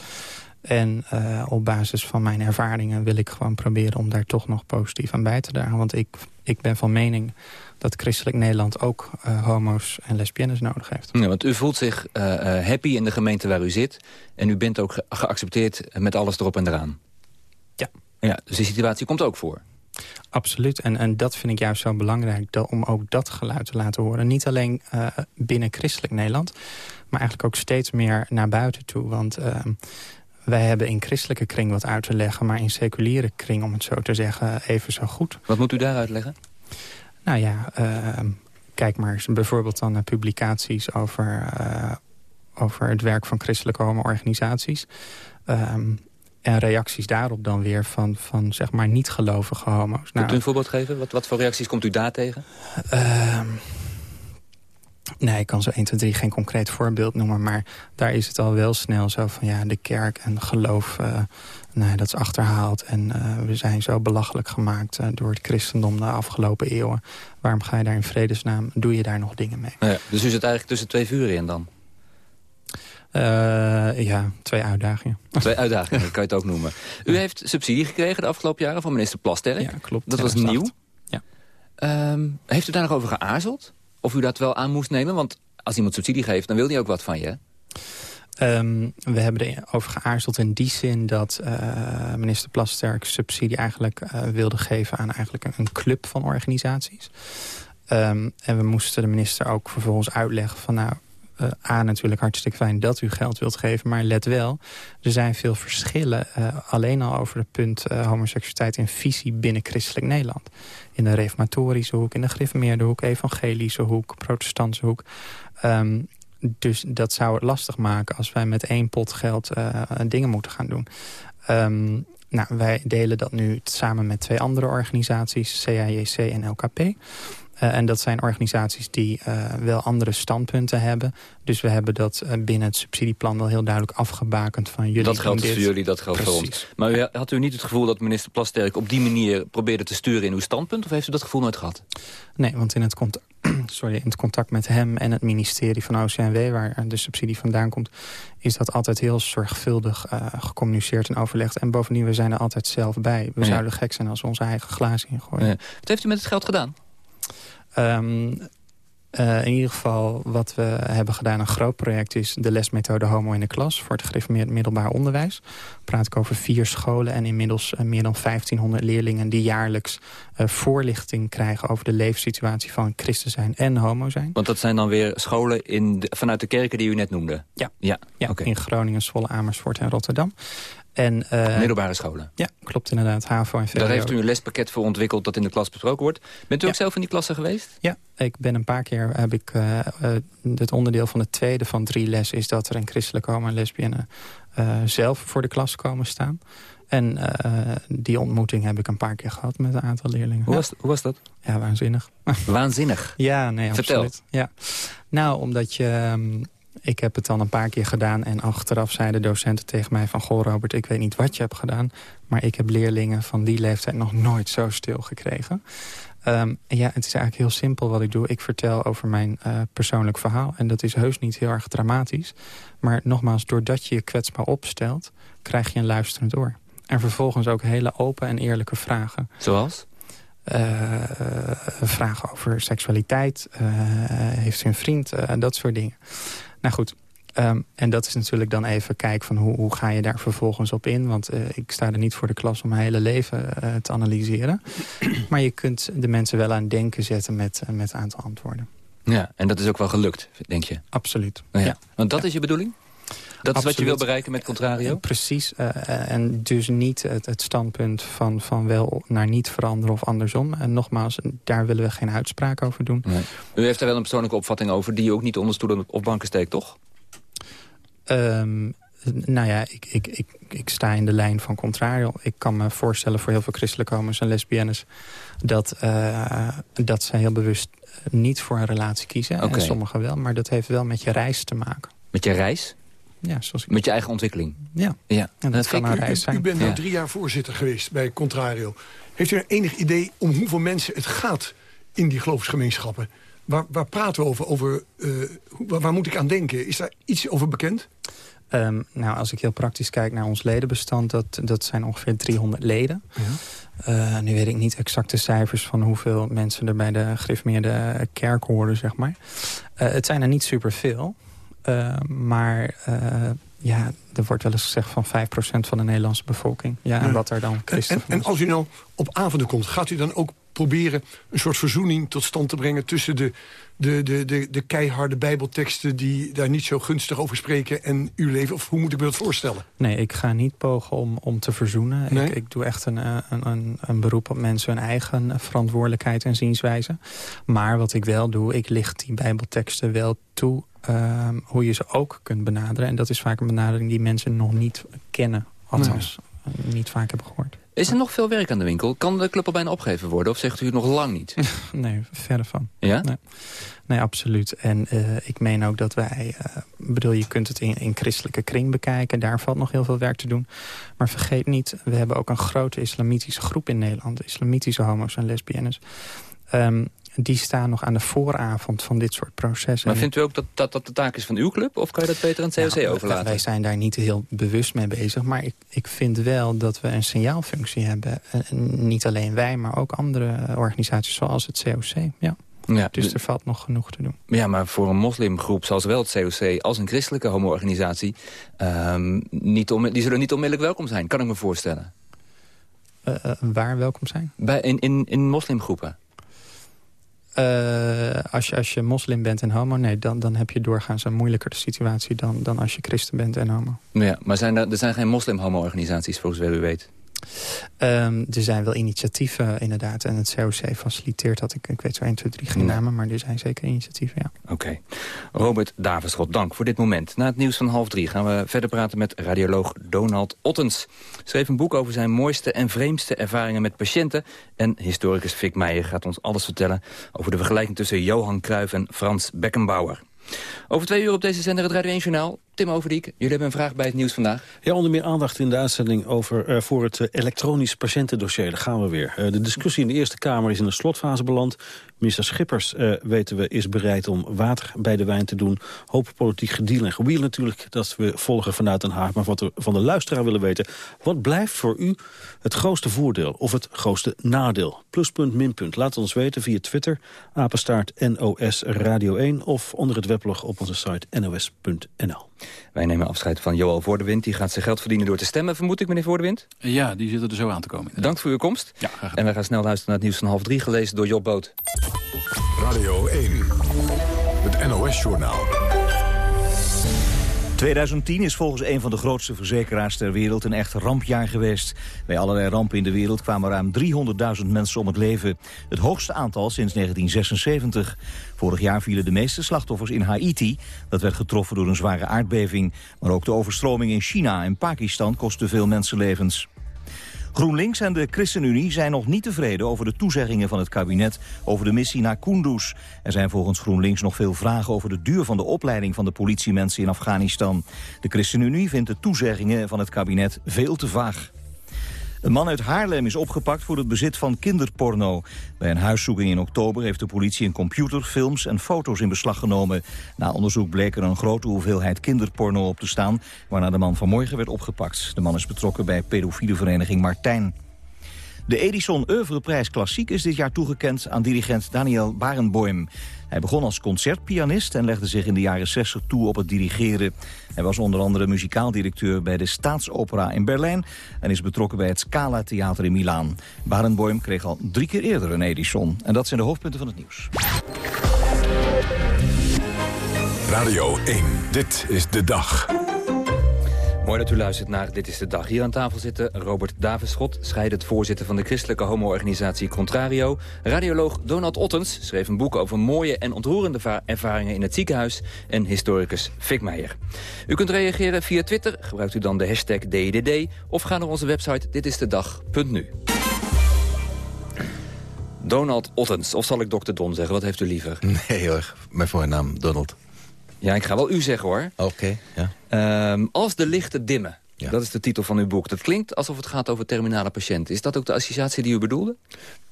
En uh, op basis van mijn ervaringen wil ik gewoon proberen... om daar toch nog positief aan bij te dragen. Want ik, ik ben van mening dat christelijk Nederland ook uh, homo's en lesbiennes nodig heeft. Ja, want u voelt zich uh, happy in de gemeente waar u zit... en u bent ook ge geaccepteerd met alles erop en eraan. Ja. ja. Dus die situatie komt ook voor. Absoluut. En, en dat vind ik juist zo belangrijk... Dat, om ook dat geluid te laten horen. Niet alleen uh, binnen christelijk Nederland... maar eigenlijk ook steeds meer naar buiten toe. Want uh, wij hebben in christelijke kring wat uit te leggen... maar in seculiere kring, om het zo te zeggen, even zo goed. Wat moet u daar uitleggen? Nou ja, uh, kijk maar eens bijvoorbeeld dan naar publicaties... over, over het werk van christelijke homo-organisaties... Um, en reacties daarop dan weer van, van zeg maar niet-gelovige homo's. Kunt nou, u een voorbeeld geven? Wat, wat voor reacties komt u daar tegen? Uh, nee, ik kan zo 1, 2, 3 geen concreet voorbeeld noemen. Maar daar is het al wel snel zo van ja, de kerk en geloof... Uh, nee, dat is achterhaald. En uh, we zijn zo belachelijk gemaakt uh, door het christendom de afgelopen eeuwen. Waarom ga je daar in vredesnaam, doe je daar nog dingen mee? Ja, dus u zit eigenlijk tussen twee vuren in dan? Ja, twee uitdagingen. Twee uitdagingen, kan je het ook noemen. U heeft subsidie gekregen de afgelopen jaren van minister Plasterk. Ja, klopt. Dat was nieuw. Ja. Um, heeft u daar nog over geaarzeld? Of u dat wel aan moest nemen? Want als iemand subsidie geeft, dan wil hij ook wat van je. Um, we hebben erover geaarzeld in die zin dat uh, minister Plasterk subsidie eigenlijk uh, wilde geven aan eigenlijk een, club van organisaties. Um, en we moesten de minister ook vervolgens uitleggen van nou, uh, A, natuurlijk hartstikke fijn dat u geld wilt geven. Maar let wel, er zijn veel verschillen. Uh, alleen al over het punt uh, homoseksualiteit en visie binnen christelijk Nederland. In de reformatorische hoek, in de gereformeerde hoek, evangelische hoek, protestantse hoek. Um, dus dat zou het lastig maken als wij met één pot geld dingen moeten gaan doen. Um, nou, wij delen dat nu samen met twee andere organisaties, CAJC en LKP. Uh, en dat zijn organisaties die uh, wel andere standpunten hebben. Dus we hebben dat uh, binnen het subsidieplan wel heel duidelijk afgebakend van jullie. Dat geldt dit. voor jullie, dat geldt Precies. voor ons. Maar u, had u niet het gevoel dat minister Plasterk op die manier probeerde te sturen in uw standpunt? Of heeft u dat gevoel nooit gehad? Nee, want in het, contact, sorry, in het contact met hem en het ministerie van OCNW... waar de subsidie vandaan komt... is dat altijd heel zorgvuldig gecommuniceerd en overlegd. En bovendien, we zijn er altijd zelf bij. We Ja. zouden gek zijn als we onze eigen glazen ingooien. Ja. Wat heeft u met het geld gedaan? Um, uh, in ieder geval wat we hebben gedaan, een groot project... is de lesmethode Homo in de klas voor het gereformeerd middelbaar onderwijs. Dan praat ik over vier scholen en inmiddels uh, meer dan 1500 leerlingen... die jaarlijks uh, voorlichting krijgen over de leefsituatie van christen zijn en homo zijn. Want dat zijn dan weer scholen in de, vanuit de kerken die u net noemde? Ja, ja. ja okay. in Groningen, Zwolle, Amersfoort en Rotterdam. En, uh, Middelbare scholen? Ja, klopt inderdaad. HAVO en VWO. Daar heeft u een lespakket voor ontwikkeld dat in de klas besproken wordt. Bent u ja. ook zelf in die klassen geweest? Ja, ik ben een paar keer... heb ik uh, uh, het onderdeel van de tweede van drie lessen... is dat er een christelijke homo en lesbienne zelf voor de klas komen staan. En die ontmoeting heb ik een paar keer gehad met een aantal leerlingen. Hoe, was, hoe was dat? Ja, waanzinnig. Waanzinnig? ja, nee, Vertel. absoluut. Ja. Nou, omdat je... Um, ik heb het dan een paar keer gedaan en achteraf zeiden docenten tegen mij van... Goh Robert, ik weet niet wat je hebt gedaan... maar ik heb leerlingen van die leeftijd nog nooit zo stil gekregen. Um, ja, het is eigenlijk heel simpel wat ik doe. Ik vertel over mijn uh, persoonlijk verhaal. En dat is heus niet heel erg dramatisch. Maar nogmaals, doordat je je kwetsbaar opstelt... krijg je een luisterend oor. En vervolgens ook hele open en eerlijke vragen. Zoals? Uh, vragen over seksualiteit. Uh, heeft u een vriend? Dat soort dingen. Nou goed, um, en dat is natuurlijk dan even kijken van hoe, hoe ga je daar vervolgens op in. Want uh, ik sta er niet voor de klas om mijn hele leven uh, te analyseren. maar je kunt de mensen wel aan denken zetten met, uh, met een aantal antwoorden. Ja, en dat is ook wel gelukt, denk je? Absoluut. Ja. ja. Want dat ja. is je bedoeling? Dat is wat je wil bereiken met Contrario? Precies. Uh, en dus niet het, het, standpunt van, van wel naar niet veranderen of andersom. En nogmaals, daar willen we geen uitspraak over doen. Nee. U heeft er wel een persoonlijke opvatting over... die je ook niet onder stoelen of banken steekt, toch? Um, Nou ja, ik, ik, ik, ik sta in de lijn van contrario. Ik kan me voorstellen voor heel veel christelijke homo's en lesbiennes... dat, uh, dat ze heel bewust niet voor een relatie kiezen. Okay. En sommigen wel, maar dat heeft wel met je reis te maken. Met je reis? Ja, zoals ik... Met je eigen ontwikkeling? Ja. ja. En dat, kan een u, reis zijn. U bent ja. nu drie jaar voorzitter geweest bij Contrario. Heeft u een enig idee om hoeveel mensen het gaat in die geloofsgemeenschappen? Waar, waar praten we over? over uh, waar, waar, moet ik aan denken? Is daar iets over bekend? Um, nou, als ik heel praktisch kijk naar ons ledenbestand... dat, dat zijn ongeveer 300 leden. Ja. Uh, nu weet ik niet exact de cijfers van hoeveel mensen er bij de gereformeerde kerk horen, zeg maar. Uh, het zijn er niet superveel. Uh, maar ja, er wordt wel eens gezegd van 5% van de Nederlandse bevolking. Ja, en ja. wat er dan christen en, en, en als u nou op avonden komt, gaat u dan ook proberen een soort verzoening tot stand te brengen... tussen de, de, de, de, de keiharde bijbelteksten die daar niet zo gunstig over spreken... en uw leven? Of hoe moet ik me dat voorstellen? Nee, ik ga niet pogen om, om te verzoenen. Nee? Ik, ik doe echt een, een, een, een beroep op mensen hun eigen verantwoordelijkheid en zienswijze. Maar wat ik wel doe, ik licht die bijbelteksten wel toe... Uh, hoe je ze ook kunt benaderen. En dat is vaak een benadering die mensen nog niet kennen. Althans, nee. niet vaak hebben gehoord. Is er nog veel werk aan de winkel? Kan de club al bijna opgegeven worden? Of zegt u het nog lang niet? nee, verre van. Ja? Nee, nee absoluut. En uh, ik meen ook dat wij... Uh, bedoel, je kunt het in, in christelijke kring bekijken. Daar valt nog heel veel werk te doen. Maar vergeet niet, we hebben ook een grote islamitische groep in Nederland. Islamitische homo's en lesbiennes. Um, die staan nog aan de vooravond van dit soort processen. Maar vindt u ook dat dat, dat de taak is van uw club? Of kan je dat beter aan het COC nou, overlaten? Wij zijn daar niet heel bewust mee bezig. Maar ik, ik vind wel dat we een signaalfunctie hebben. En niet alleen wij, maar ook andere organisaties zoals het COC. Ja. Ja, dus er valt nog genoeg te doen. Ja, maar voor een moslimgroep zoals wel het COC... als een christelijke homo-organisatie... Um, niet om, die zullen niet onmiddellijk welkom zijn, kan ik me voorstellen. Uh, uh, waar welkom zijn? Bij, in, in, in moslimgroepen. Uh, als, je, als je moslim bent en homo, nee, dan, dan heb je doorgaans een moeilijkere situatie dan, dan als je christen bent en homo. Ja, maar zijn er, er zijn geen moslim-homo-organisaties volgens u weet? Um, er zijn wel initiatieven inderdaad. En het COC faciliteert dat. Ik, ik weet zo 1, 2, 3 geen namen, maar er zijn zeker initiatieven, ja. Oké. Okay. Robert Daverschot, dank voor dit moment. Na het nieuws van half drie gaan we verder praten met radioloog Donald Ottens. Schreef een boek over zijn mooiste en vreemdste ervaringen met patiënten. En historicus Fik Meijer gaat ons alles vertellen... over de vergelijking tussen Johan Cruijff en Frans Beckenbauer. Over twee uur op deze zender het Radio 1 Journaal. Tim Overdiek, jullie hebben een vraag bij het nieuws vandaag. Ja, onder meer aandacht in de uitzending over, uh, voor het uh, elektronisch patiëntendossier. Daar gaan we weer. Uh, de discussie in de Eerste Kamer is in de slotfase beland. Minister Schippers, weten we, is bereid om water bij de wijn te doen. Hoop politiek gediel en gewiel natuurlijk. Dat we volgen vanuit Den Haag. Maar wat we van de luisteraar willen weten. Wat blijft voor u het grootste voordeel of het grootste nadeel? Pluspunt, minpunt. Laat ons weten via Twitter. Apenstaart NOS Radio 1. Of onder het weblog op onze site nos.nl. Wij nemen afscheid van Johan Voordewind. Die gaat zijn geld verdienen door te stemmen, vermoed ik, meneer Voordewind? Ja, die zitten er zo aan te komen. Dank voor uw komst. Ja, graag en wij gaan snel luisteren naar het nieuws van half drie, gelezen door Job Boot. Radio 1, het NOS-journaal. 2010 is volgens een van de grootste verzekeraars ter wereld een echt rampjaar geweest. Bij allerlei rampen in de wereld kwamen ruim 300.000 mensen om het leven. Het hoogste aantal sinds 1976. Vorig jaar vielen de meeste slachtoffers in Haiti. Dat werd getroffen door een zware aardbeving. Maar ook de overstroming in China en Pakistan kostte veel mensenlevens. GroenLinks en de ChristenUnie zijn nog niet tevreden over de toezeggingen van het kabinet over de missie naar Kunduz. Er zijn volgens GroenLinks nog veel vragen over de duur van de opleiding van de politiemensen in Afghanistan. De ChristenUnie vindt de toezeggingen van het kabinet veel te vaag. Een man uit Haarlem is opgepakt voor het bezit van kinderporno. Bij een huiszoeking in oktober heeft de politie een computer, films en foto's in beslag genomen. Na onderzoek bleek er een grote hoeveelheid kinderporno op te staan... waarna de man vanmorgen werd opgepakt. De man is betrokken bij pedofiele vereniging Martijn. De Edison Oeuvreprijs Klassiek is dit jaar toegekend aan dirigent Daniel Barenboim. Hij begon als concertpianist en legde zich in de jaren 60 toe op het dirigeren. Hij was onder andere muzikaal directeur bij de Staatsopera in Berlijn... en is betrokken bij het Scala Theater in Milaan. Barenboim kreeg al drie keer eerder een Edison. En dat zijn de hoofdpunten van het nieuws. Radio 1, dit is de dag. Mooi dat u luistert naar Dit is de Dag. Hier aan tafel zitten Robert Davenschot, scheidend voorzitter van de christelijke homo-organisatie Contrario. Radioloog Donald Ottens schreef een boek over mooie en ontroerende ervaringen in het ziekenhuis. En historicus Fik Meijer. U kunt reageren via Twitter, gebruikt u dan de hashtag DDD... of ga naar onze website ditistedag.nu. Donald Ottens, of zal ik dokter Don zeggen? Wat heeft u liever? Nee hoor, mijn voornaam Donald. Ja, ik ga wel u zeggen hoor. Oké, ja. Ehm, als de lichten dimmen, dat is de titel van uw boek. Dat klinkt alsof het gaat over terminale patiënten. Is dat ook de associatie die u bedoelde?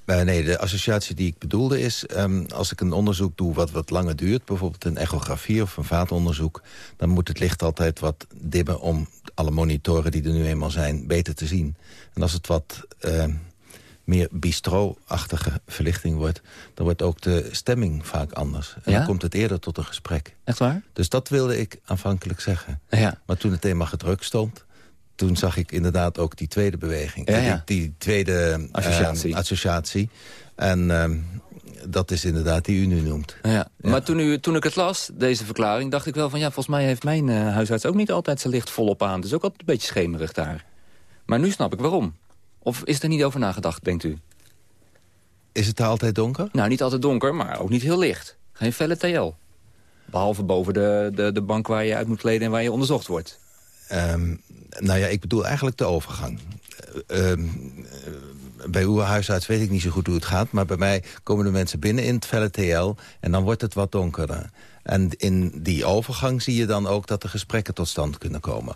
Uh, nee, de associatie die ik bedoelde is... Um, als ik een onderzoek doe wat wat langer duurt... bijvoorbeeld een echografie of een vaatonderzoek... dan moet het licht altijd wat dimmen om alle monitoren die er nu eenmaal zijn... beter te zien. En als het wat... Uh, meer bistro-achtige verlichting wordt... dan wordt ook de stemming vaak anders. En dan komt het eerder tot een gesprek. Echt waar? Dus dat wilde ik aanvankelijk zeggen. Ja. Maar toen het thema gedrukt stond... toen zag ik inderdaad ook die tweede beweging. Ja, die, die, tweede associatie. Uh, associatie. En uh, dat is inderdaad die u nu noemt. Ja. ja. Maar toen, u, toen ik het las, deze verklaring, dacht ik wel van... ja, volgens mij heeft mijn uh, huisarts ook niet altijd zijn licht volop aan. Het is ook altijd een beetje schemerig daar. Maar nu snap ik waarom. Of is er niet over nagedacht, denkt u? Is het daar altijd donker? Nou, niet altijd donker, maar ook niet heel licht. Geen felle TL. Behalve boven de, de, de bank waar je uit moet kleden en waar je onderzocht wordt. Um, nou ja, ik bedoel eigenlijk de overgang. Uh, bij uw huisarts weet ik niet zo goed hoe het gaat... maar bij mij komen de mensen binnen in het felle TL... en dan wordt het wat donkerder. En in die overgang zie je dan ook dat er gesprekken tot stand kunnen komen.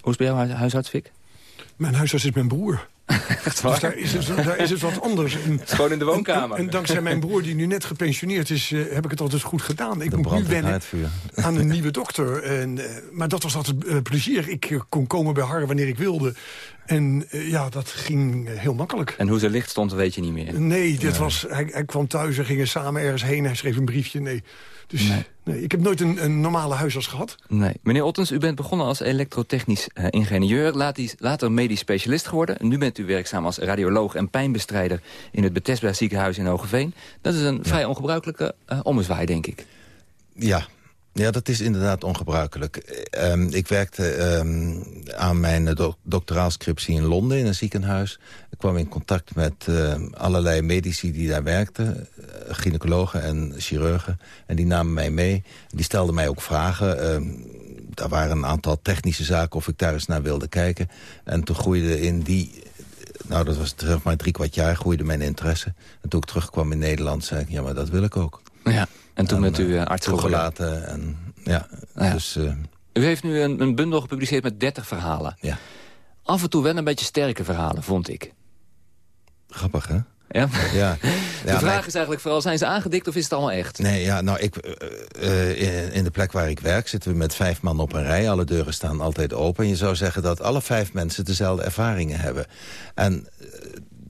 Hoe is bij jouw huisarts, Fik? Mijn huisarts is mijn broer. Echt waar? Dus daar is, het, daar is het wat anders. En, gewoon in de woonkamer. En, en, dankzij mijn broer, die nu net gepensioneerd is... Uh, heb ik het altijd goed gedaan. Ik moet nu wennen aan een nieuwe dokter. En, uh, maar dat was altijd uh, plezier. Ik kon komen bij haar wanneer ik wilde. En ja, dat ging heel makkelijk. En hoe ze licht stond, weet je niet meer? Nee, dit was, hij, hij kwam thuis en gingen samen ergens heen. Hij schreef een briefje. Nee, dus nee. nee. ik heb nooit een, een, normale huisarts gehad. Nee. Meneer Ottens, u bent begonnen als elektrotechnisch uh, ingenieur. Later medisch specialist geworden. Nu bent u werkzaam als radioloog en pijnbestrijder... in het Bethesda ziekenhuis in Hogeveen. Dat is een ja. vrij ongebruikelijke uh, ommezwaai, denk ik. Ja, ja, dat is inderdaad ongebruikelijk. Um, ik werkte um, aan mijn do doctoraalscriptie in Londen in een ziekenhuis. Ik kwam in contact met uh, allerlei medici die daar werkten. Uh, gynaecologen en chirurgen. En die namen mij mee. Die stelden mij ook vragen. Um, daar waren een aantal technische zaken of ik daar eens naar wilde kijken. En toen groeide in die... Nou, dat was zeg maar drie kwart jaar, groeide mijn interesse. En toen ik terugkwam in Nederland, zei ik, ja, maar dat wil ik ook. Ja. En toen bent u uh, arts toegelaten. En, ja, ja. Dus, uh, u heeft nu een, een, bundel gepubliceerd met 30 verhalen. Ja. Af en toe wel een beetje sterke verhalen, vond ik. Grappig, hè? Ja? ja. De ja, vraag nee. is eigenlijk vooral, zijn ze aangedikt of is het allemaal echt? Nee, ja, nou, ik, uh, in, in de plek waar ik werk zitten we met vijf man op een rij. Alle deuren staan altijd open. En je zou zeggen dat alle vijf mensen dezelfde ervaringen hebben. En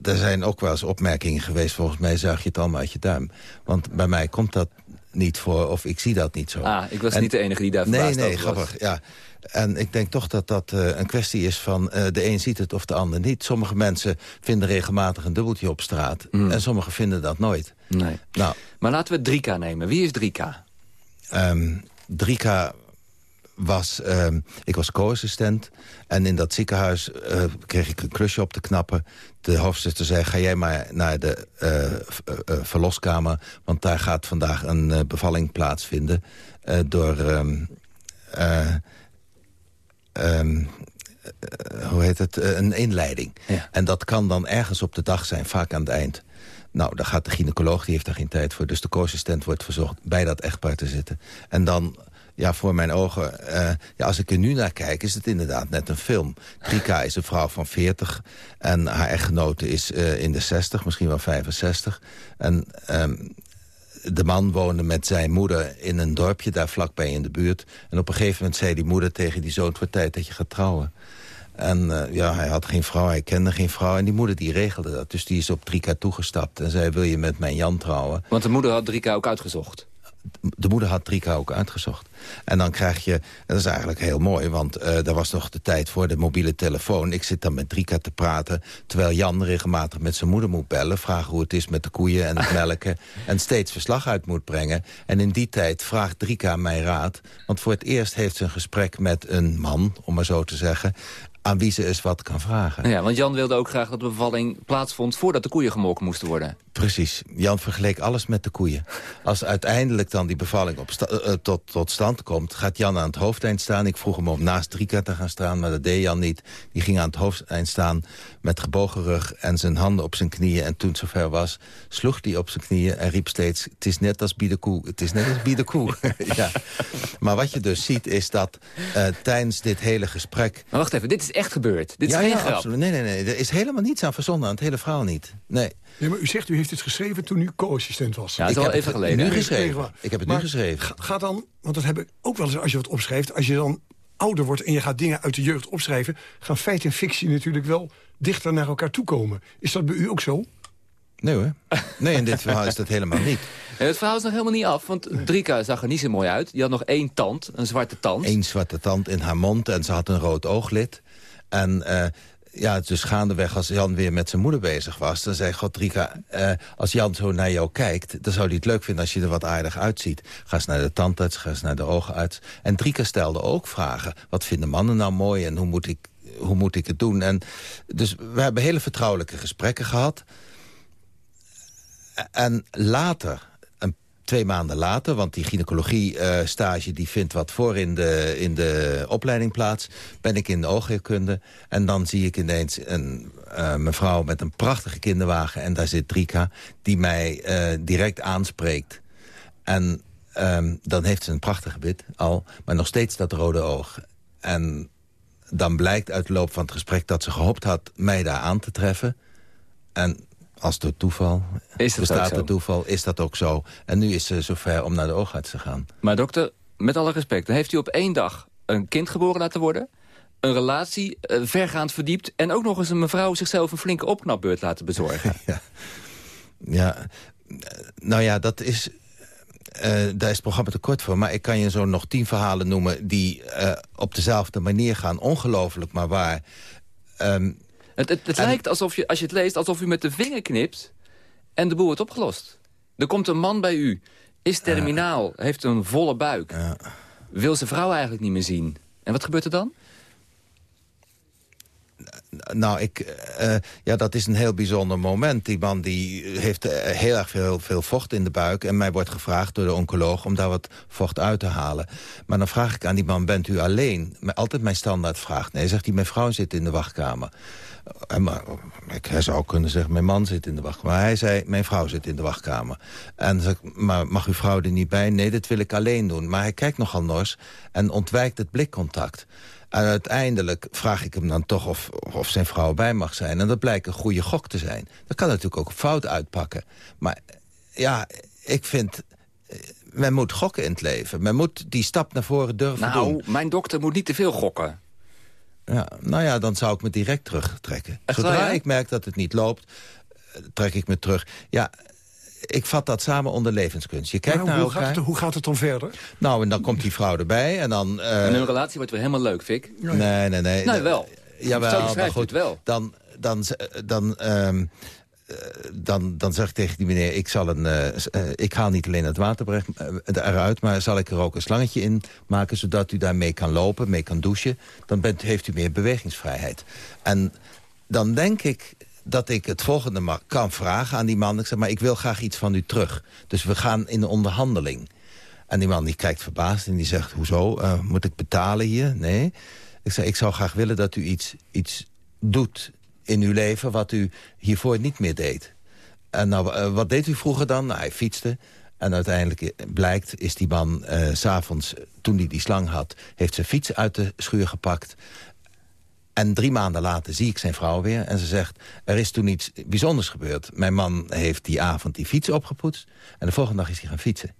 er zijn ook wel eens opmerkingen geweest... volgens mij zuig je het allemaal uit je duim. Want bij mij komt dat niet voor, of ik zie dat niet zo. Ah, ik was en, niet de enige die daar Nee, verbaasd nee, over grappig, ja. En ik denk toch dat dat uh, een kwestie is van... Uh, de een ziet het of de ander niet. Sommige mensen vinden regelmatig een dubbeltje op straat. Mm. En sommigen vinden dat nooit. Nee. Nou, maar laten we 3K nemen. Wie is 3K? Um, 3K was... Um, ik was co-assistent. En in dat ziekenhuis uh, kreeg ik een klusje op te knappen. De hoofdzuster zei, ga jij maar naar de uh, verloskamer... want daar gaat vandaag een bevalling plaatsvinden... door... Um, um, hoe heet het? een inleiding. Ja. En dat kan dan ergens op de dag zijn, vaak aan het eind. Nou, dan gaat de gynaecoloog, die heeft daar geen tijd voor. Dus de co-assistent wordt verzocht bij dat echtpaar te zitten. En dan ja, voor mijn ogen, uh, ja, als ik er nu naar kijk, is het inderdaad net een film. Trika is een vrouw van 40 en haar echtgenote is uh, in de 60, misschien wel 65. En um, de man woonde met zijn moeder in een dorpje daar vlakbij in de buurt. En op een gegeven moment zei die moeder tegen die zoon... het wordt tijd dat je gaat trouwen. En uh, ja, hij had geen vrouw, hij kende geen vrouw. En die moeder die regelde dat. Dus die is op Trika toegestapt en zei... wil je met mijn Jan trouwen? Want de moeder had Trika ook uitgezocht? De moeder had Trika ook uitgezocht. En dan krijg je, dat is eigenlijk heel mooi... want uh, er was nog de tijd voor de mobiele telefoon. Ik zit dan met Trika te praten... terwijl Jan regelmatig met zijn moeder moet bellen... vragen hoe het is met de koeien en het melken... en steeds verslag uit moet brengen. En in die tijd vraagt Trika mij raad... want voor het eerst heeft ze een gesprek met een man, om maar zo te zeggen aan wie ze eens wat kan vragen. Ja, want Jan wilde ook graag dat de bevalling plaatsvond... voordat de koeien gemolken moesten worden. Precies. Jan vergeleek alles met de koeien. Als uiteindelijk dan die bevalling op uh, tot, tot stand komt... gaat Jan aan het hoofdeind staan. Ik vroeg hem om naast Rika te gaan staan, maar dat deed Jan niet. Die ging aan het hoofdeind staan met gebogen rug... en zijn handen op zijn knieën. En toen het zover was, sloeg hij op zijn knieën... en riep steeds, het is net als bij de koe. Het is net als bij de koe. ja. Maar wat je dus ziet, is dat uh, tijdens dit hele gesprek... Maar wacht even, dit is echt gebeurd? Dit is ja, geen ja, grap? Absoluut. Nee, nee, nee. Er is helemaal niets aan verzonnen, aan het hele verhaal niet. Nee. Nee, maar u zegt, u heeft het geschreven toen u co-assistent was. Ja, dat is ik al heb even het geleden. Nu geschreven. Ik heb het maar nu geschreven. Ga, ga, dan, want dat heb ik ook wel eens als je wat opschrijft... als je dan ouder wordt en je gaat dingen uit de jeugd opschrijven... gaan feit en fictie natuurlijk wel dichter naar elkaar toe komen. Is dat bij u ook zo? Nee hoor. Nee, in dit verhaal is dat helemaal niet. En het verhaal is nog helemaal niet af, want Drika zag er niet zo mooi uit. Die had nog één tand, een zwarte tand. Eén zwarte tand in haar mond en ze had een rood ooglid. En uh, ja, dus gaandeweg als Jan weer met zijn moeder bezig was... dan zei Godrika, uh, als Jan zo naar jou kijkt... dan zou hij het leuk vinden als je er wat aardig uitziet. Ga eens naar de tandarts, ga eens naar de oogarts. En Drika stelde ook vragen. Wat vinden mannen nou mooi en hoe moet ik, hoe moet ik het doen? En dus we hebben hele vertrouwelijke gesprekken gehad. En later twee maanden later, want die gynaecologie-stage... die vindt wat voor in de, in de opleiding plaats, ben ik in de oogheelkunde. En dan zie ik ineens een uh, mevrouw met een prachtige kinderwagen... en daar zit Trika, die mij uh, direct aanspreekt. En um, dan heeft ze een prachtig gebit al, maar nog steeds dat rode oog. En dan blijkt uit de loop van het gesprek dat ze gehoopt had mij daar aan te treffen. En als door toeval is dat bestaat toeval, is dat ook zo. En nu is ze zover om naar de oogarts te gaan. Maar dokter, met alle respect, dan heeft u op één dag een kind geboren laten worden... een relatie uh, vergaand verdiept... en ook nog eens een mevrouw zichzelf een flinke opknapbeurt laten bezorgen. ja. ja, nou ja, dat is... Uh, daar is het programma te kort voor. Maar ik kan je zo nog tien verhalen noemen... die uh, op dezelfde manier gaan. Ongelooflijk, maar waar... Um, het, het, het en... lijkt alsof je, als je het leest, alsof u met de vinger knipt... en de boel wordt opgelost. Er komt een man bij u, is terminaal, heeft een volle buik... Wil zijn vrouw eigenlijk niet meer zien. En wat gebeurt er dan? Nou, ik, uh, ja, dat is een heel bijzonder moment. Die man die heeft heel erg veel, veel vocht in de buik... en mij wordt gevraagd door de oncoloog om daar wat vocht uit te halen. Maar dan vraag ik aan die man, bent u alleen? Altijd mijn standaard vraag. Nee, zegt hij, mijn vrouw zit in de wachtkamer. En maar, ik, hij zou kunnen zeggen, mijn man zit in de wachtkamer. Maar hij zei, mijn vrouw zit in de wachtkamer. En zeg maar mag uw vrouw er niet bij? Nee, dat wil ik alleen doen. Maar hij kijkt nogal nors en ontwijkt het blikcontact. En uiteindelijk vraag ik hem dan toch of, of zijn vrouw bij mag zijn. En dat blijkt een goede gok te zijn. Dat kan natuurlijk ook fout uitpakken. Maar ja, ik vind... Men moet gokken in het leven. Men moet die stap naar voren durven nou, doen. Nou, mijn dokter moet niet te veel gokken. Ja, nou ja, dan zou ik me direct terugtrekken. Echt Zodra waar, ja? ik merk dat het niet loopt, trek ik me terug. Ja, ik vat dat samen onder levenskunst. Je kijkt maar naar hoe, elkaar. gaat het, hoe gaat het dan verder? Nou, en dan komt die vrouw erbij en dan... Uh... En hun relatie wordt weer helemaal leuk, Fik. Nee, nee, nee. Nee, Nou, wel. Jawel, Zo maar goed. wel. Dan, dan, dan, um, dan, dan zeg ik tegen die meneer, ik, zal een, uh, uh, ik haal niet alleen het water eruit... maar zal ik er ook een slangetje in maken... zodat u daarmee kan lopen, mee kan douchen. Dan bent, heeft u meer bewegingsvrijheid. En dan denk ik dat ik het volgende kan vragen aan die man. Ik zeg, maar ik wil graag iets van u terug. Dus we gaan in de onderhandeling. En die man die kijkt verbaasd en die zegt, hoezo? Uh, moet ik betalen hier? Nee. Ik zeg, ik zou graag willen dat u iets, iets doet in uw leven... wat u hiervoor niet meer deed. En nou, uh, wat deed u vroeger dan? Nou, hij fietste. En uiteindelijk blijkt, is die man uh, s'avonds, toen hij die slang had... heeft zijn fiets uit de schuur gepakt... En drie maanden later zie ik zijn vrouw weer. En ze zegt, er is toen iets bijzonders gebeurd. Mijn man heeft die avond die fiets opgepoetst. En de volgende dag is hij gaan fietsen.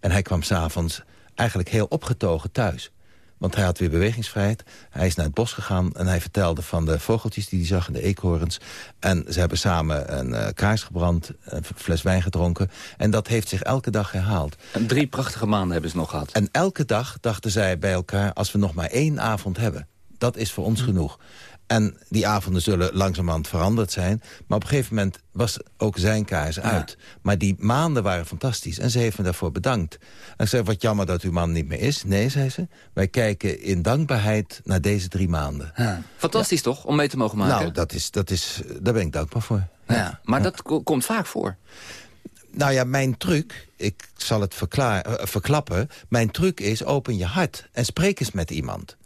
En hij kwam s'avonds eigenlijk heel opgetogen thuis. Want hij had weer bewegingsvrijheid. Hij is naar het bos gegaan en hij vertelde van de vogeltjes die hij zag... en de eekhoorns. En ze hebben samen een uh, kaars gebrand, een fles wijn gedronken. En dat heeft zich elke dag herhaald. En drie prachtige maanden hebben ze nog gehad. En elke dag dachten zij bij elkaar... als we nog maar één avond hebben, dat is voor ons hm. genoeg. En die avonden zullen langzamerhand veranderd zijn. Maar op een gegeven moment was ook zijn kaars uit. Maar die maanden waren fantastisch. En ze heeft me daarvoor bedankt. En ik zei, wat jammer dat uw man niet meer is. Nee, zei ze. Wij kijken in dankbaarheid naar deze drie maanden. Ja. Fantastisch toch, om mee te mogen maken? Nou, dat is, dat is, daar ben ik dankbaar voor. Ja. Maar dat komt vaak voor. Nou ja, mijn truc, ik zal het uh, verklappen... mijn truc is open je hart en spreek eens met iemand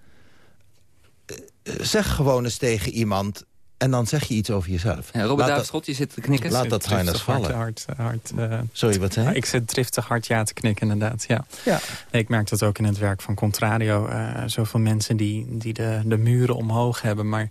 zeg gewoon eens tegen iemand... en dan zeg je iets over jezelf. Ja, Robert David Schot, je zit te knikken. Laat dat vallen. Hard, hard, uh, Sorry, wat zei je? Ik zit driftig hard ja te knikken, inderdaad. Ja. Ja. Nee, ik merk dat ook in het werk van Contrario. Uh, zoveel mensen die, die de, de muren omhoog hebben. Maar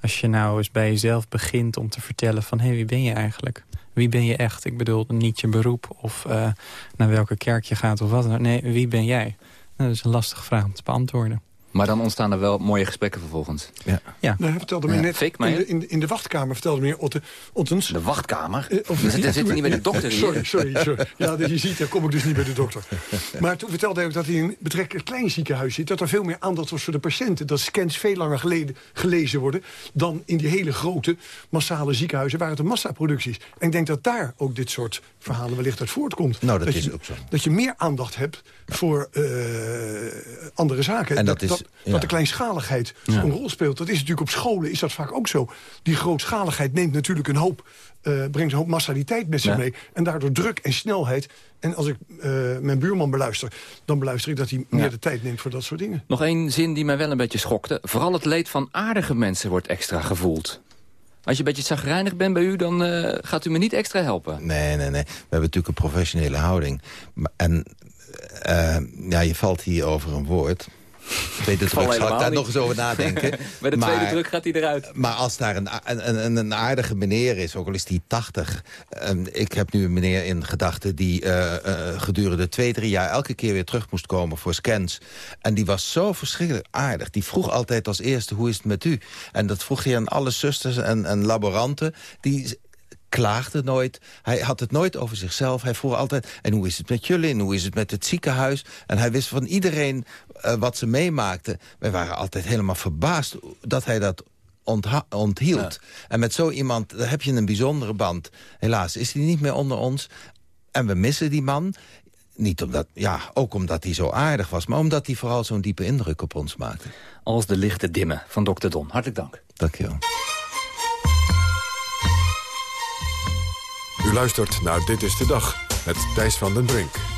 als je nou eens bij jezelf begint om te vertellen van... hé, hey, wie ben je eigenlijk? Wie ben je echt? Ik bedoel, niet je beroep of uh, naar welke kerk je gaat of wat dan Nee, wie ben jij? Nou, dat is een lastige vraag om te beantwoorden. Maar dan ontstaan er wel mooie gesprekken vervolgens. Ja. ja. Nou, hij vertelde me net, Fik, in, de, in, in, de wachtkamer vertelde meneer Otte, Ottens... De wachtkamer? Uh, of, we zitten, niet bij de dokter hier. Sorry, sorry, sorry. Ja, je ziet, daar kom ik dus niet bij de dokter. Maar toen vertelde hij ook dat hij in een betrekkelijk klein ziekenhuis zit... dat er veel meer aandacht was voor de patiënten. Dat scans veel langer geleden, gelezen worden... dan in die hele grote, massale ziekenhuizen... waar het een massaproductie is. En ik denk dat daar ook dit soort verhalen wellicht uit voortkomt. Nou, dat, is je, ook zo. Dat je meer aandacht hebt voor uh, andere zaken. En dat, dat is dat de kleinschaligheid een rol speelt. Dat is natuurlijk op scholen is dat vaak ook zo. Die grootschaligheid neemt natuurlijk een hoop, uh, brengt een hoop massaliteit met zich mee. En daardoor druk en snelheid. En als ik uh, mijn buurman beluister, dan beluister ik dat hij meer de tijd neemt voor dat soort dingen. Nog één zin die mij wel een beetje schokte. Vooral het leed van aardige mensen wordt extra gevoeld. Als je een beetje zagrijnig bent bij u, dan uh, gaat u me niet extra helpen. Nee, nee, nee. We hebben natuurlijk een professionele houding. En uh, ja, je valt hier over een woord. Tweede druk zal ik daar nog eens over nadenken. Bij de tweede druk gaat hij eruit. Maar als daar een, een, een aardige meneer is, ook al is die 80... Um, ik heb nu een meneer in gedachten die uh, uh, gedurende twee, drie jaar... elke keer weer terug moest komen voor scans. En die was zo verschrikkelijk aardig. Die vroeg altijd als eerste, hoe is het met u? En dat vroeg hij aan alle zusters en, en laboranten... die klaagde nooit. Hij had het nooit over zichzelf. Hij vroeg altijd, en hoe is het met jullie? En hoe is het met het ziekenhuis? En hij wist van iedereen uh, wat ze meemaakten. Wij waren altijd helemaal verbaasd dat hij dat onthield. En met zo iemand daar heb je een bijzondere band. Helaas is hij niet meer onder ons. En we missen die man. Niet omdat, ja, ook omdat hij zo aardig was... maar omdat hij vooral zo'n diepe indruk op ons maakte. Als de lichten dimmen van Dr. Don. Hartelijk dank. Dank je wel. U luistert naar Dit is de Dag met Thijs van den Brink.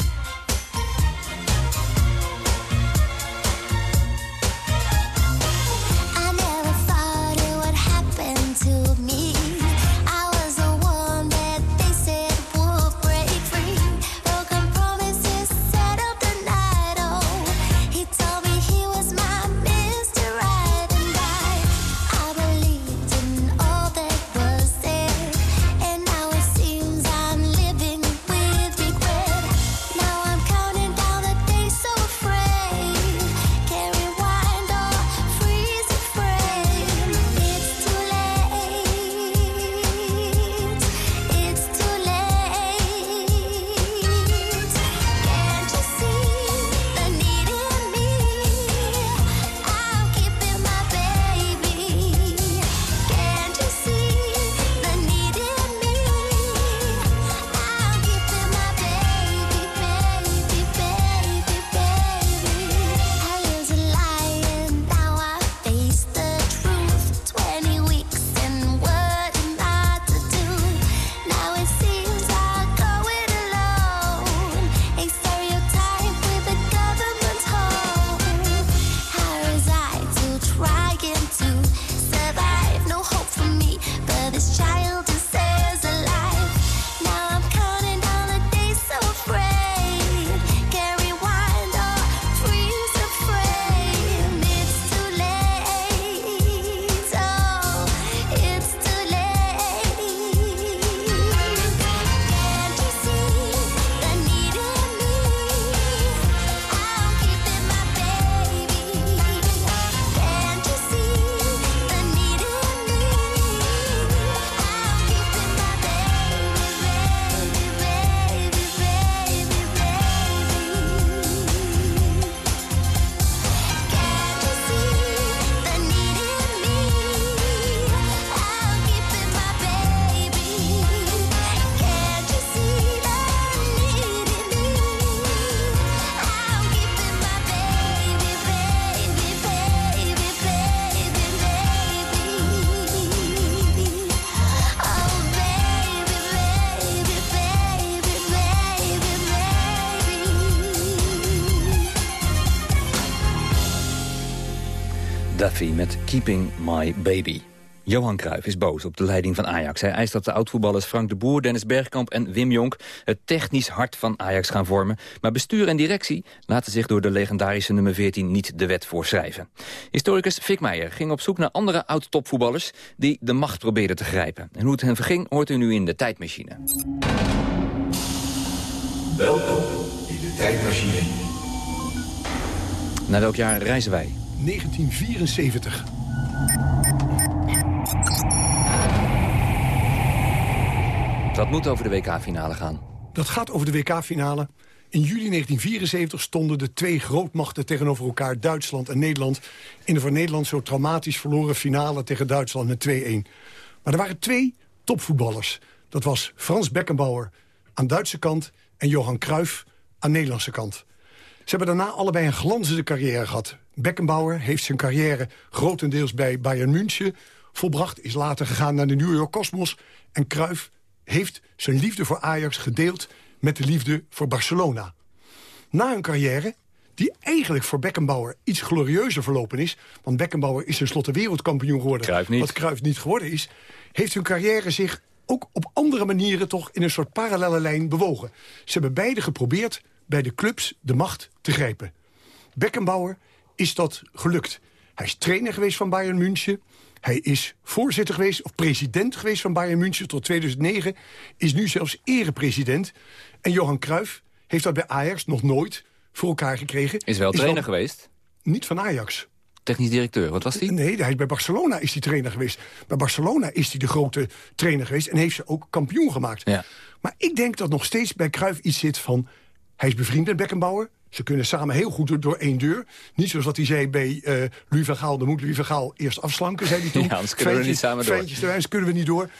Met Keeping My Baby. Johan Cruijff is boos op de leiding van Ajax. Hij eist dat de oudvoetballers Frank de Boer, Dennis Bergkamp en Wim Jonk... het technisch hart van Ajax gaan vormen. Maar bestuur en directie laten zich door de legendarische nummer 14 niet de wet voorschrijven. Historicus Fik Meijer ging op zoek naar andere oud-topvoetballers... die de macht probeerden te grijpen. En hoe het hen verging hoort u nu in de tijdmachine. Welkom in de tijdmachine. Naar welk jaar reizen wij? 1974. Dat moet over de WK-finale gaan. Dat gaat over de WK-finale. In juli 1974 stonden de twee grootmachten tegenover elkaar... Duitsland en Nederland... in de voor Nederland zo traumatisch verloren finale tegen Duitsland met 2-1. Maar er waren twee topvoetballers. Dat was Frans Beckenbauer aan Duitse kant... en Johan Cruijff aan Nederlandse kant. Ze hebben daarna allebei een glanzende carrière gehad. Beckenbauer heeft zijn carrière grotendeels bij Bayern München volbracht... is later gegaan naar de New York Cosmos... en Cruijff heeft zijn liefde voor Ajax gedeeld met de liefde voor Barcelona. Na een carrière die eigenlijk voor Beckenbauer iets glorieuzer verlopen is... want Beckenbauer is tenslotte wereldkampioen geworden... Niet. wat Cruijff niet geworden is... heeft hun carrière zich ook op andere manieren toch in een soort parallele lijn bewogen. Ze hebben beide geprobeerd bij de clubs de macht te grijpen. Beckenbauer is dat gelukt. Hij is trainer geweest van Bayern München. Hij is voorzitter geweest, of president geweest van Bayern München tot 2009. Is nu zelfs erepresident. En Johan Cruijff heeft dat bij Ajax nog nooit voor elkaar gekregen. Is wel trainer geweest? Niet van Ajax. Technisch directeur, wat was die? Nee, hij is bij Barcelona is hij trainer geweest. Bij Barcelona is hij de grote trainer geweest... en heeft ze ook kampioen gemaakt. Ja. Maar ik denk dat nog steeds bij Cruijff iets zit van... hij is bevriend met Beckenbauer. Ze kunnen samen heel goed door, door één deur. Niet zoals wat hij zei bij uh, Louis van Gaal... dan moet Louis van Gaal eerst afslanken, zei hij toen. Ja, anders kunnen we niet samen door. Feintjes kunnen we niet door.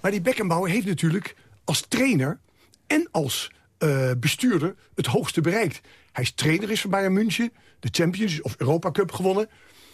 Maar die Beckenbauer heeft natuurlijk als trainer... en als uh, bestuurder het hoogste bereikt. Hij is trainer is van Bayern München, de Champions of Europa Cup gewonnen.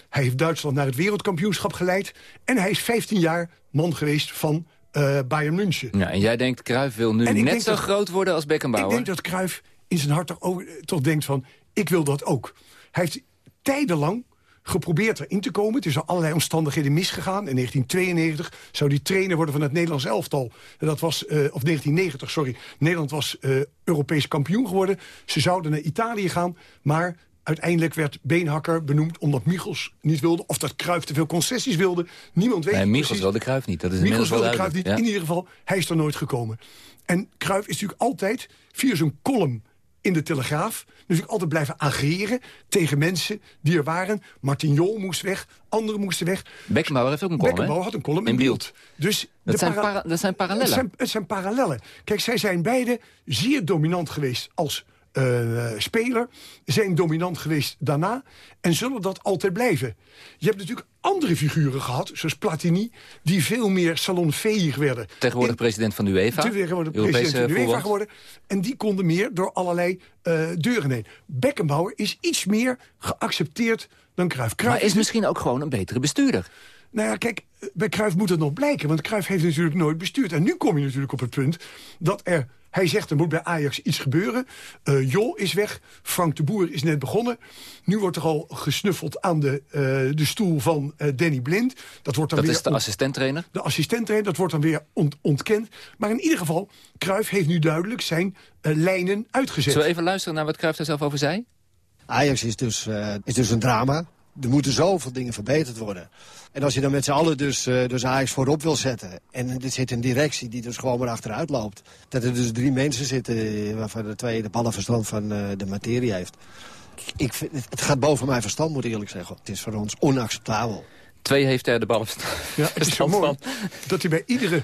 Hij heeft Duitsland naar het wereldkampioenschap geleid. En hij is 15 jaar man geweest van uh, Bayern München. Ja, en jij denkt, Cruijff wil nu net zo dat, groot worden als Beckenbauer? Ik denk dat Cruijff in zijn hart toch, ook, toch denkt van... ik wil dat ook. Hij heeft tijdenlang geprobeerd erin te komen. Het is er allerlei omstandigheden misgegaan. In 1992 zou hij trainer worden van het Nederlands elftal. En dat was, uh, of 1990, sorry. Nederland was uh, Europees kampioen geworden. Ze zouden naar Italië gaan, maar uiteindelijk werd Beenhakker benoemd omdat Michels niet wilde... of dat Cruijff te veel concessies wilde. Niemand weet nee, Michels wilde Cruijff niet. Dat is Michels wilde Cruijff niet. Ja? In ieder geval, hij is er nooit gekomen. En Cruijff is natuurlijk altijd via zijn column in de Telegraaf... natuurlijk altijd blijven ageren tegen mensen die er waren. Martin Jol moest weg, anderen moesten weg. Beckenbauer heeft ook een column, Beckenbauer had een column in, in beeld. Dus dat, zijn para dat zijn parallellen. Het zijn, het zijn parallellen. Kijk, zij zijn beide zeer dominant geweest als uh, speler. Zijn dominant geweest daarna. En zullen dat altijd blijven. Je hebt natuurlijk andere figuren gehad, zoals Platini... die veel meer salonveeg werden. Tegenwoordig In, president van de UEFA. Tegenwoordig president van de UEFA geworden. En die konden meer door allerlei uh, deuren heen. Beckenbauer is iets meer geaccepteerd dan Cruijff. Cruijff maar is misschien ook gewoon een betere bestuurder. Nou ja, kijk, bij Cruijff moet het nog blijken. Want Cruijff heeft natuurlijk nooit bestuurd. En nu kom je natuurlijk op het punt dat er... Hij zegt, er moet bij Ajax iets gebeuren. Uh, Jol is weg. Frank de Boer is net begonnen. Nu wordt er al gesnuffeld aan de, uh, de stoel van uh, Danny Blind. Dat, wordt dan dat weer is de assistenttrainer? De assistenttrainer, dat wordt dan weer ont ontkend. Maar in ieder geval, Cruijff heeft nu duidelijk zijn lijnen uitgezet. Zullen we even luisteren naar wat Cruijff daar zelf over zei? Ajax is dus, is dus een drama. Er moeten zoveel dingen verbeterd worden. En als je dan met z'n allen dus, uh, dus Ajax voorop wil zetten... en er zit een directie die dus gewoon maar achteruit loopt... dat er dus drie mensen zitten waarvan de twee de ballenverstand van uh, de materie heeft... Ik vind, het gaat boven mijn verstand, moet ik eerlijk zeggen. Het is voor ons onacceptabel. Twee heeft er de ballenverstand ja, het is zo mooi dat hij bij iedere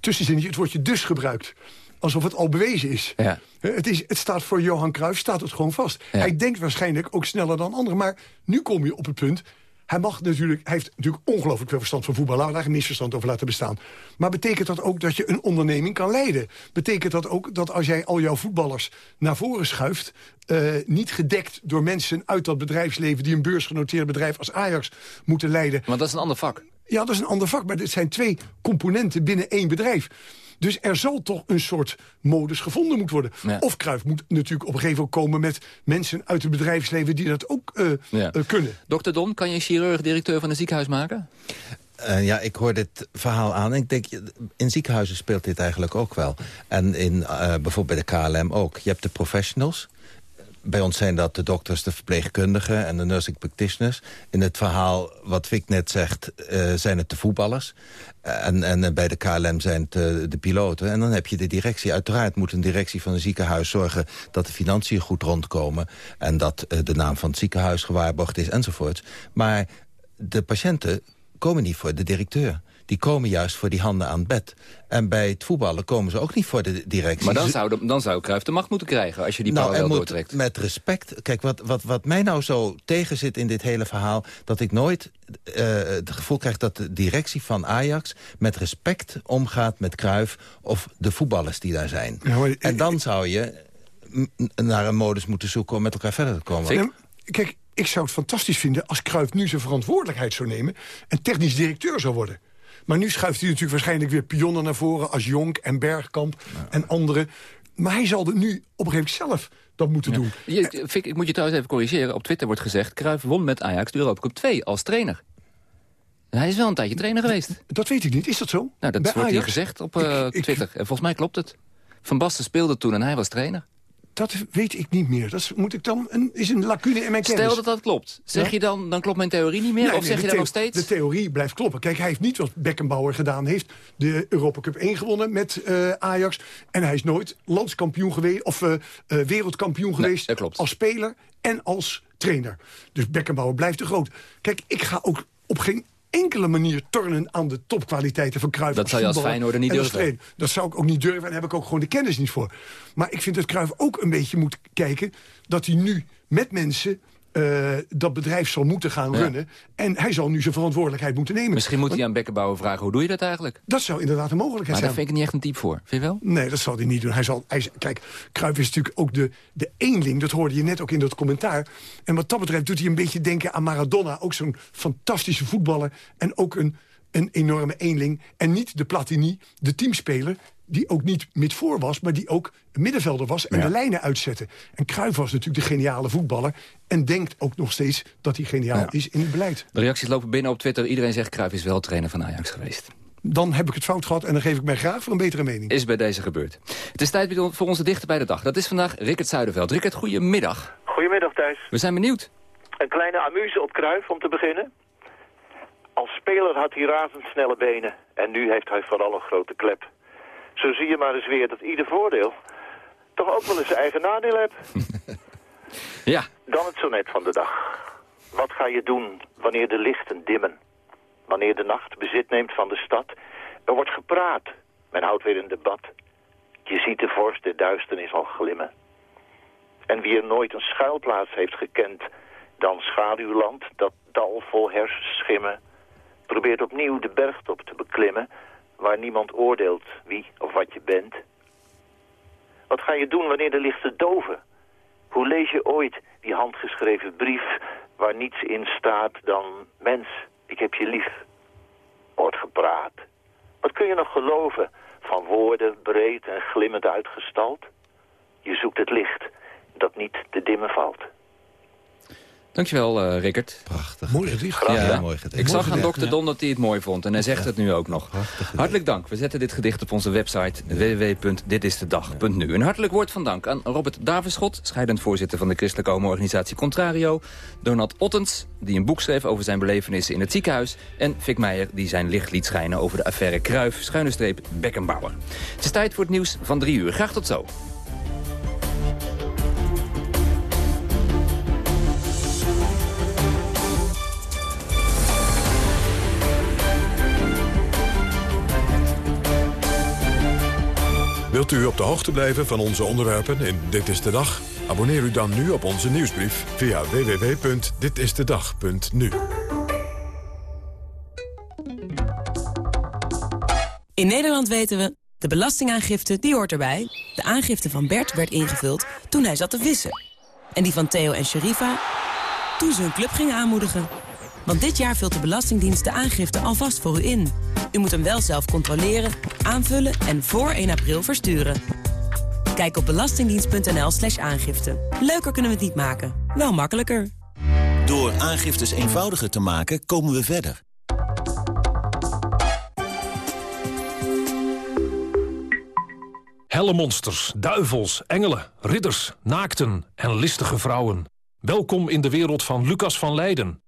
tussenzinnetje het woordje dus gebruikt alsof het al bewezen is. Ja. Het, is het staat voor Johan Cruijff staat het gewoon vast. Ja. Hij denkt waarschijnlijk ook sneller dan anderen. Maar nu kom je op het punt... Hij, mag natuurlijk, hij heeft natuurlijk ongelooflijk veel verstand van voetbal. Laten we daar geen misverstand over laten bestaan. Maar betekent dat ook dat je een onderneming kan leiden? Betekent dat ook dat als jij al jouw voetballers naar voren schuift... Uh, niet gedekt door mensen uit dat bedrijfsleven... die een beursgenoteerd bedrijf als Ajax moeten leiden... Want dat is een ander vak. Ja, dat is een ander vak. Maar dit zijn twee componenten binnen één bedrijf. Dus er zal toch een soort modus gevonden moeten worden. Ja. Of Cruijff moet natuurlijk op een gegeven moment komen met mensen uit het bedrijfsleven die dat ook eh, Ja. eh, kunnen. Dokter Don, kan je een chirurg directeur van een ziekenhuis maken? Eh, ja, ik hoor dit verhaal aan. Ik denk, in ziekenhuizen speelt dit eigenlijk ook wel. En in, eh, bijvoorbeeld bij de KLM ook. Je hebt de professionals. Bij ons zijn dat de dokters, de verpleegkundigen en de nursing practitioners. In het verhaal wat Vic net zegt, eh, zijn het de voetballers. En, en eh, bij de KLM zijn het eh, de piloten. En dan heb je de directie. Uiteraard moet een directie van een ziekenhuis zorgen... dat de financiën goed rondkomen... en dat eh, de naam van het ziekenhuis gewaarborgd is enzovoort. Maar de patiënten komen niet voor de directeur. Die komen juist voor die handen aan het bed. En bij het voetballen komen ze ook niet voor de directie. Maar dan zou, de, dan zou Cruijff de macht moeten krijgen als je die nou, parallel moet doortrekt. met respect... Kijk, wat, wat, wat mij nou zo tegenzit in dit hele verhaal... dat ik nooit eh, het gevoel krijg dat de directie van Ajax... met respect omgaat met Cruijff of de voetballers die daar zijn. en dan zou je naar een modus moeten zoeken om met elkaar verder te komen. Ja, kijk, ik zou het fantastisch vinden als Cruijff nu zijn verantwoordelijkheid zou nemen... en technisch directeur zou worden. Maar nu schuift hij natuurlijk waarschijnlijk weer pionnen naar voren... als Jonk en Bergkamp en anderen. Maar hij zal er nu op een gegeven moment zelf dat moeten doen. Je, Fik, ik moet je trouwens even corrigeren. Op Twitter wordt gezegd... Cruijff won met Ajax de Europa Cup 2 als trainer. Hij is wel een tijdje trainer geweest. Dat weet ik niet. Is dat zo? Nou, dat Bij wordt hier gezegd op eh, Twitter. En volgens mij klopt het. Van Basten speelde toen en hij was trainer. Dat weet ik niet meer. Dat is, moet ik dan een, is een lacune in mijn kennis. Stel dat dat klopt. Zeg Ja? je dan, dan klopt mijn theorie niet meer? Nee, of nee, zeg je dan nog steeds... De theorie blijft kloppen. Kijk, hij heeft niet wat Beckenbauer gedaan heeft. De Europa Cup 1 gewonnen met eh, Ajax. En hij is nooit landskampioen geweest... of eh, eh, wereldkampioen geweest als speler en als trainer. Dus Beckenbauer blijft te groot. Kijk, ik ga ook op geen enkele manier tornen aan de topkwaliteiten van Cruijff. Dat zou je als Feyenoorder niet durven. Dat zou ik ook niet durven en daar heb ik ook gewoon de kennis niet voor. Maar ik vind dat Cruijff ook een beetje moet kijken... dat hij nu met mensen eh, dat bedrijf zal moeten gaan Ja. runnen. En hij zal nu zijn verantwoordelijkheid moeten nemen. Misschien moet hij aan Beckenbauer vragen, hoe doe je dat eigenlijk? Dat zou inderdaad een mogelijkheid Maar daar zijn. vind ik niet echt een type voor. Vind je wel? Nee, dat zal hij niet doen. Hij zal, hij, kijk, Cruijff is natuurlijk ook de, de eenling. Dat hoorde je net ook in dat commentaar. En wat dat betreft doet hij een beetje denken aan Maradona. Ook zo'n fantastische voetballer. En ook een, een enorme eenling. En niet de Platini, de teamspeler... die ook niet midvoor was, maar die ook een middenvelder was... en Ja. de lijnen uitzette. En Cruijff was natuurlijk de geniale voetballer... en denkt ook nog steeds dat hij geniaal Ja. is in het beleid. De reacties lopen binnen op Twitter. Iedereen zegt Cruijff is wel trainer van Ajax geweest. Dan heb ik het fout gehad en dan geef ik mij graag voor een betere mening. Is bij deze gebeurd. Het is tijd voor onze dichter bij de dag. Dat is vandaag Rickert Zuiderveld. Rickert, goedemiddag. Goedemiddag Thijs. We zijn benieuwd. Een kleine amuse op Kruif om te beginnen. Als speler had hij razendsnelle benen en nu heeft hij vooral een grote klep. Zo zie je maar eens weer dat ieder voordeel toch ook wel eens zijn eigen nadeel heeft. Ja. Dan het sonnet van de dag. Wat ga je doen wanneer de lichten dimmen? Wanneer de nacht bezit neemt van de stad? Er wordt gepraat. Men houdt weer een debat. Je ziet de vorst der duisternis al glimmen. En wie er nooit een schuilplaats heeft gekend... dan schaduwland, dat dal vol hersenschimmen... probeert opnieuw de bergtop te beklimmen... waar niemand oordeelt wie of wat je bent. Wat ga je doen wanneer de lichten doven? Hoe lees je ooit die handgeschreven brief... waar niets in staat dan... mens, ik heb je lief. Wordt gepraat. Wat kun je nog geloven van woorden breed en glimmend uitgestald? Je zoekt het licht dat niet te dimmen valt. Dankjewel, eh Rickert. Prachtig. Mooi gedicht. Graag Ja, gedaan. mooi gedicht. Ik zag aan dokter ja. Don dat hij het mooi vond. En hij zegt het nu ook nog. Hartelijk dank. We zetten dit gedicht op onze website www.ditistedag.nu. Een hartelijk woord van dank aan Robert Daverschot... scheidend voorzitter van de christelijke homo-organisatie Contrario... Donald Ottens, die een boek schreef over zijn belevenissen in het ziekenhuis... en Fik Meijer, die zijn licht liet schijnen over de affaire Kruif... schuine streep Beckenbauer. Het is tijd voor het nieuws van drie uur. Graag tot zo. Wilt u op de hoogte blijven van onze onderwerpen in Dit is de Dag? Abonneer u dan nu op onze nieuwsbrief via www.ditistedag.nu. In Nederland weten we, de belastingaangifte die hoort erbij. De aangifte van Bert werd ingevuld toen hij zat te vissen. En die van Theo en Sherifa toen ze hun club gingen aanmoedigen. Want dit jaar vult de Belastingdienst de aangifte alvast voor u in. U moet hem wel zelf controleren, aanvullen en voor 1 april versturen. Kijk op belastingdienst.nl slash aangifte. Leuker kunnen we het niet maken, wel makkelijker. Door aangiftes eenvoudiger te maken, komen we verder. Helle monsters, duivels, engelen, ridders, naakten en listige vrouwen. Welkom in de wereld van Lucas van Leiden.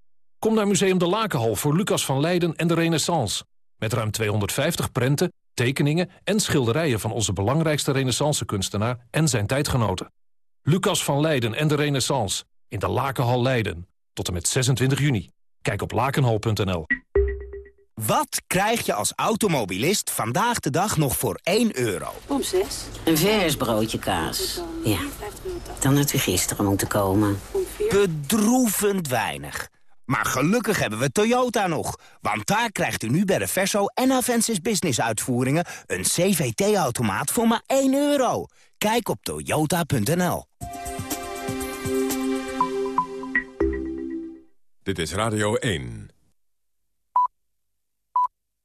Kom naar Museum de Lakenhal voor Lucas van Leiden en de Renaissance. Met ruim 250 prenten, tekeningen en schilderijen... van onze belangrijkste renaissance-kunstenaar en zijn tijdgenoten. Lucas van Leiden en de Renaissance in de Lakenhal Leiden. Tot en met 26 juni. Kijk op lakenhal.nl. Wat krijg je als automobilist vandaag de dag nog voor 1 euro? Om 6. Een vers broodje kaas. Ja, dan had u gisteren moeten komen. Bedroevend weinig. Maar gelukkig hebben we Toyota nog. Want daar krijgt u nu bij de Verso en Avensis Business uitvoeringen... een CVT-automaat voor maar 1 euro. Kijk op toyota.nl. Dit is Radio 1.